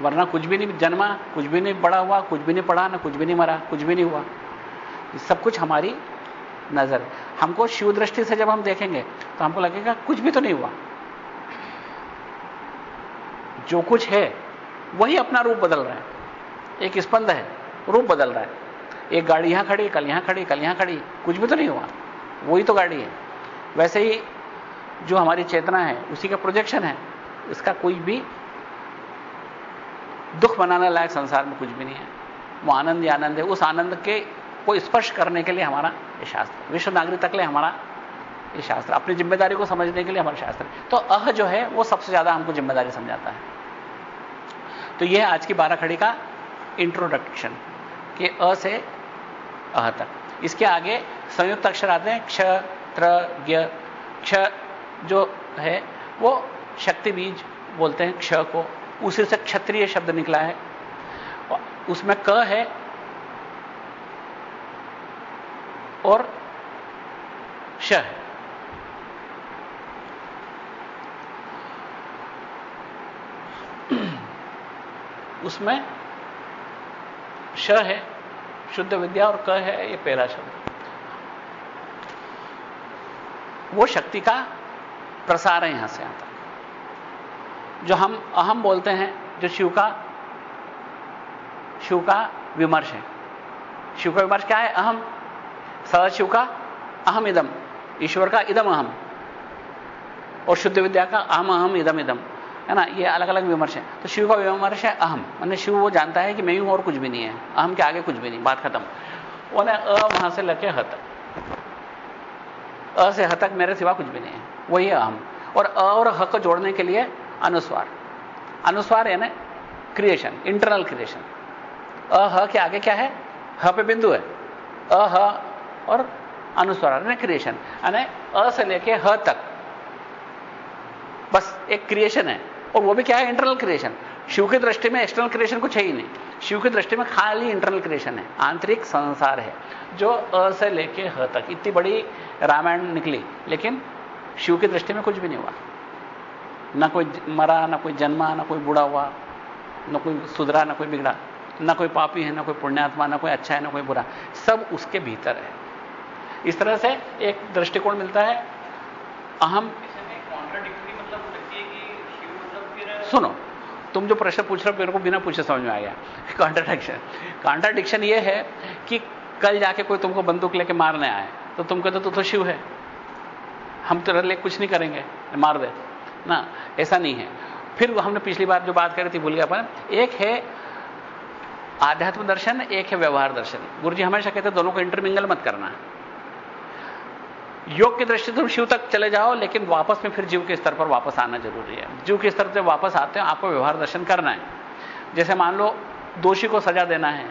वरना कुछ भी नहीं जन्मा, कुछ भी नहीं बड़ा हुआ, कुछ भी नहीं पढ़ा, ना कुछ भी नहीं मरा, कुछ भी नहीं हुआ। सब कुछ हमारी नज़र हमको शिव दृष्टि से जब हम देखेंगे तो हमको लगेगा कुछ भी तो नहीं हुआ। जो कुछ है, वही अपना रूप बदल रहा है। एक स्पंद है, रूप बदल रहा है। एक गाड़ी यहाँ खड़ी, कल यहाँ खड़ी, कल यहाँ खड़ी, कुछ भी तो नहीं हुआ। वही तो गाड़ी है। वैसे ही जो हमारी चेतना है, उसी का प्रोजेक्शन है। इसका कोई भी दुख बनाने लायक संसार में कुछ भी नहीं है। वो आनंद ही आनंद है। उस आनंद के, को स्पर्श करने के लिए हमारा ये शास्त्र विश्व नागरिक तक ले हमारा ये शास्त्र अपनी ज़िम्मेदारी को समझने के लिए हमारा शास्त्र तो अह जो है, वो सबसे ज़्यादा हमको ज़िम्मेदारी समझाता है। तो यह आज की बारह खड़ी का इंट्रोडक्शन कि अ से अह तक। इसके आगे संयुक्त अक्षर आते हैं, क्ष, त्र क्ष जो है, वो शक्ति बीज बोलते हैं, क्ष को। उसी से क्षत्रिय शब्द निकला है। उसमें क है और श है। उसमें श है, शुद्ध विद्या और क है, ये पहला शब्द वो शक्ति का प्रसार है यहाँ से यहाँ आता जो हम अहम बोलते हैं, जो शिव का शिव का विमर्श है। शिव का विमर्श क्या है? अहम। सदाशिव का अहम इदम। ईश्वर का इदम अहम। और शुद्ध विद्या का अहम अहम इदम इदम। है ना? ये अलग अलग विमर्श है। तो शिव का विमर्श है अहम। मैंने शिव वो जानता है कि मैं हूँ और कुछ भी नहीं है। अहम के आगे कुछ भी नहीं। बात खत्म। उन्हें अ, वहाँ से लगे ह तक अ से ह तक मेरे सिवा कुछ भी नहीं है। वही अहम। और अ और ह जोड़ने के लिए अनुस्वार। अनुस्वार यानी क्रिएशन इंटरनल क्रिएशन अ, ह के आगे क्या है? ह पे बिंदु है। अ, ह और अनुस्वार यानी क्रिएशन यानी अ से लेके ह तक। बस एक क्रिएशन है। और वो भी क्या है? इंटरनल क्रिएशन शिव की दृष्टि में एक्सटर्नल क्रिएशन कुछ है ही नहीं। शिव की दृष्टि में खाली इंटरनल क्रिएशन है आंतरिक संसार है। जो अ से लेके ह तक इतनी बड़ी रामायण निकली लेकिन शिव की दृष्टि में कुछ भी नहीं हुआ। ना कोई मरा ना कोई जन्मा ना कोई बूढ़ा हुआ ना कोई सुधरा ना कोई बिगड़ा ना कोई पापी है ना कोई पुण्यात्मा ना कोई अच्छा है ना कोई बुरा सब उसके भीतर है। इस तरह से एक दृष्टिकोण मिलता है। अहम सुनो तुम जो प्रश्न पूछ रहे हो मेरे को बिना पूछे समझ में आ गया। कॉन्ट्राडिक्शन कॉन्ट्राडिक्शन ये है कि कल जाके कोई तुमको बंदूक लेके मारने आए तो तुम कहते तो, तो शिव है। हम तेरे लिए कुछ नहीं करेंगे। मार दे। ना ऐसा नहीं है। फिर हमने पिछली बार जो बात करी थी भूल गया अपन। एक है आध्यात्म दर्शन एक है व्यवहार दर्शन। गुरु जी हमेशा कहते दोनों को इंटरमिंगल मत करना। योग की दृष्टि तुम शिव तक चले जाओ लेकिन वापस में फिर जीव के स्तर पर वापस आना ज़रूरी है। जीव के स्तर से वापस आते हो आपको व्यवहार दर्शन करना है। जैसे मान लो दोषी को सजा देना है।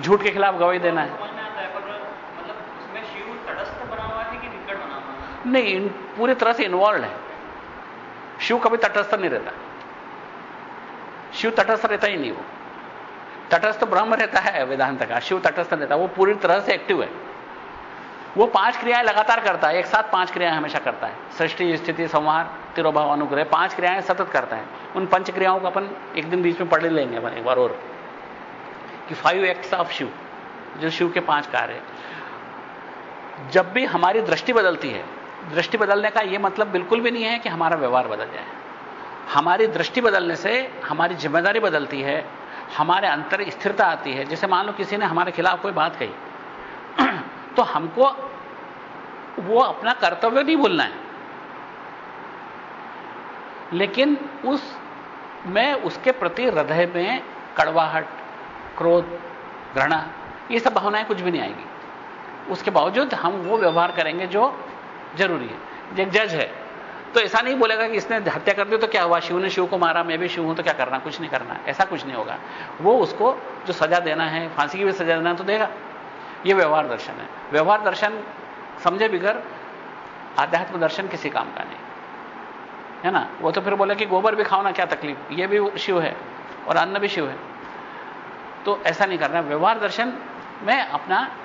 झूठ के खिलाफ गवाही देना है। मतलब नहीं पूरी तरह से इन्वॉल्व है। शिव कभी तटस्थ नहीं रहता। शिव तटस्थ रहता ही नहीं वो। तटस्थ ब्रह्म रहता है वेदांत का। शिव तटस्थ रहता है वो पूरी तरह से एक्टिव है। वो पाँच क्रियाएँ लगातार करता है, एक साथ पाँच क्रियाएँ हमेशा करता है। सृष्टि, स्थिति, संहार, तिरोभाव, अनुग्रह, पाँच क्रियाएँ सतत करता है। उन पंच क्रियाओं को अपन एक दिन बीच में पढ़ लेंगे अपन, एक बार और। कि फाइव एक्ट्स ऑफ़ शिव जो शिव के पाँच कार्य जब भी हमारी दृष्टि बदलती है, दृष्टि बदलने का यह मतलब बिल्कुल भी नहीं है कि हमारा व्यवहार बदल जाए। हमारी दृष्टि बदलने से हमारी ज़िम्मेदारी बदलती है, हमारे अंतर स्थिरता आती है। जैसे मान लो किसी ने हमारे खिलाफ कोई बात कही। तो हमको वो अपना कर्तव्य नहीं भूलना है। लेकिन उस, में उसके प्रति हृदय में कड़वाहट, क्रोध, घृणा, ये सब भावनाएँ कुछ भी नहीं आएगी। उसके बावजूद हम वो व्यवहार करेंगे जो ज़रूरी है। एक जज है। तो ऐसा नहीं बोलेगा कि इसने हत्या कर दी तो क्या हुआ? शिव ने शिव को मारा, मैं भी शिव हूँ तो क्या करना? कुछ नहीं करना। ऐसा कुछ नहीं होगा। वो उसको जो सजा देना है, फांसी की भी सजा देना तो देगा। ये व्यवहार दर्शन है। व्यवहार दर्शन समझे बिगर आध्यात्म दर्शन किसी काम का नहीं। है ना? वो तो फिर बोले कि गोबर भी खाओ ना, क्या तकलीफ़? ये भी शिव है और अन्न भी शिव है। तो ऐसा नहीं करना। व्यवहार दर्शन में अपना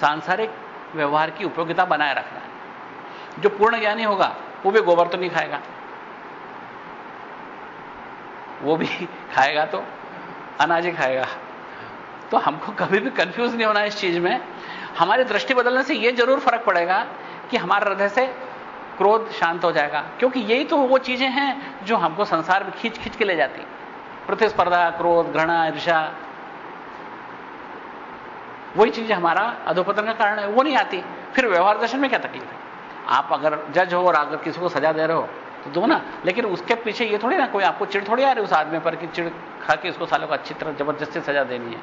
सांसारिक व्यवहार की उपयोगिता बनाए रखना है। जो पूर्ण ज्ञानी होगा, वो भी गोबर तो नहीं खाएगा। वो भी (laughs) खाएगा तो अनाज ही खाएगा। तो हमको (laughs) कभी भी कंफ्यूज नहीं होना इस चीज़ में। हमारी दृष्टि बदलने से यह ज़रूर फ़र्क पड़ेगा कि हमारे हृदय से क्रोध शांत हो जाएगा। क्योंकि यही तो वो चीज़ें हैं जो हमको संसार में खींच खींच के ले जाती। प्रतिस्पर्धा, क्रोध, घृणा ईर्षा वही चीज़ें हमारा अधोपतन का कारण है, वो नहीं आती। फिर व्यवहार दर्शन में क्या तकलीफ़ है? आप अगर जज हो और अगर किसी को सजा दे रहे हो तो दो ना। लेकिन उसके पीछे ये थोड़ी ना कोई आपको चिड़ थोड़ी आ रही उस आदमी पर कि चिड़ खा के उसको सालों को अच्छी तरह ज़बरदस्ती सजा देनी है।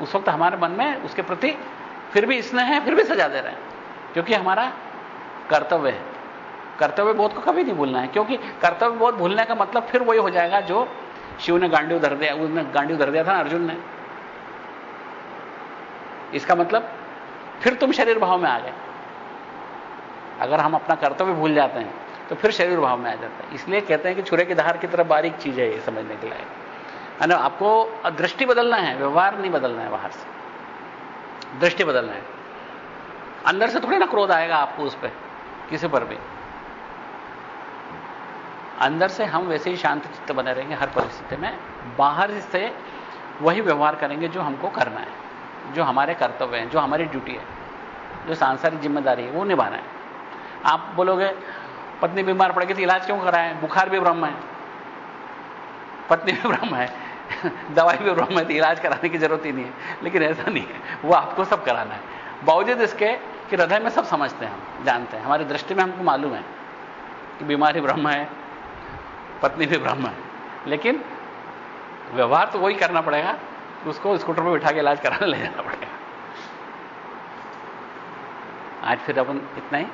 उस वक्त हमारे मन में उसके प्रति फिर भी स्नेह है, फिर भी सजा दे रहे हैं। क्योंकि हमारा कर्तव्य है। कर्तव्य बोध को कभी नहीं भूलना है, क्योंकि कर्तव्य बोध भूलने का मतलब फिर वही हो जाएगा जो शिव ने गांडी धर दिया, उसने गांडी धर दिया था अर्जुन ने। इसका मतलब फिर तुम शरीर भाव में आ गए। अगर हम अपना कर्तव्य भूल जाते हैं तो फिर शरीर भाव में आ जाता है। इसलिए कहते हैं कि छुरे की धार की तरह बारीक चीज़ है ये समझने के लिए आपको दृष्टि बदलना है, व्यवहार नहीं बदलना है बाहर से। दृष्टि बदलना है। अंदर से थोड़ी ना क्रोध आएगा आपको उस पर किसी पर भी। अंदर से हम वैसे ही शांत चित्त बने रहेंगे, हर परिस्थिति में। बाहर से वही व्यवहार करेंगे जो हमको करना है, जो हमारे कर्तव्य हैं, जो हमारी ड्यूटी है, जो सांसारिक ज़िम्मेदारी है, वो निभाना है। आप बोलोगे, पत्नी बीमार पड़ेगी तो इलाज क्यों कराएँ? बुखार भी ब्रह्म है। पत्नी भी ब्रह्म है। दवाई भी ब्रह्म तो इलाज कराने की ज़रूरत ही नहीं है। लेकिन ऐसा नहीं है। वो आपको सब कराना है। बावजूद इसके कि हृदय में सब समझते हैं हम, जानते हैं। हमारी दृष्टि में हमको मालूम है कि बीमारी ब्रह्म है, पत्नी भी ब्रह्म है। लेकिन व्यवहार तो वही करना पड़ेगा उसको स्कूटर पर बिठा के इलाज कराने ले जाना पड़ेगा। आज फिर अपन इतना ही।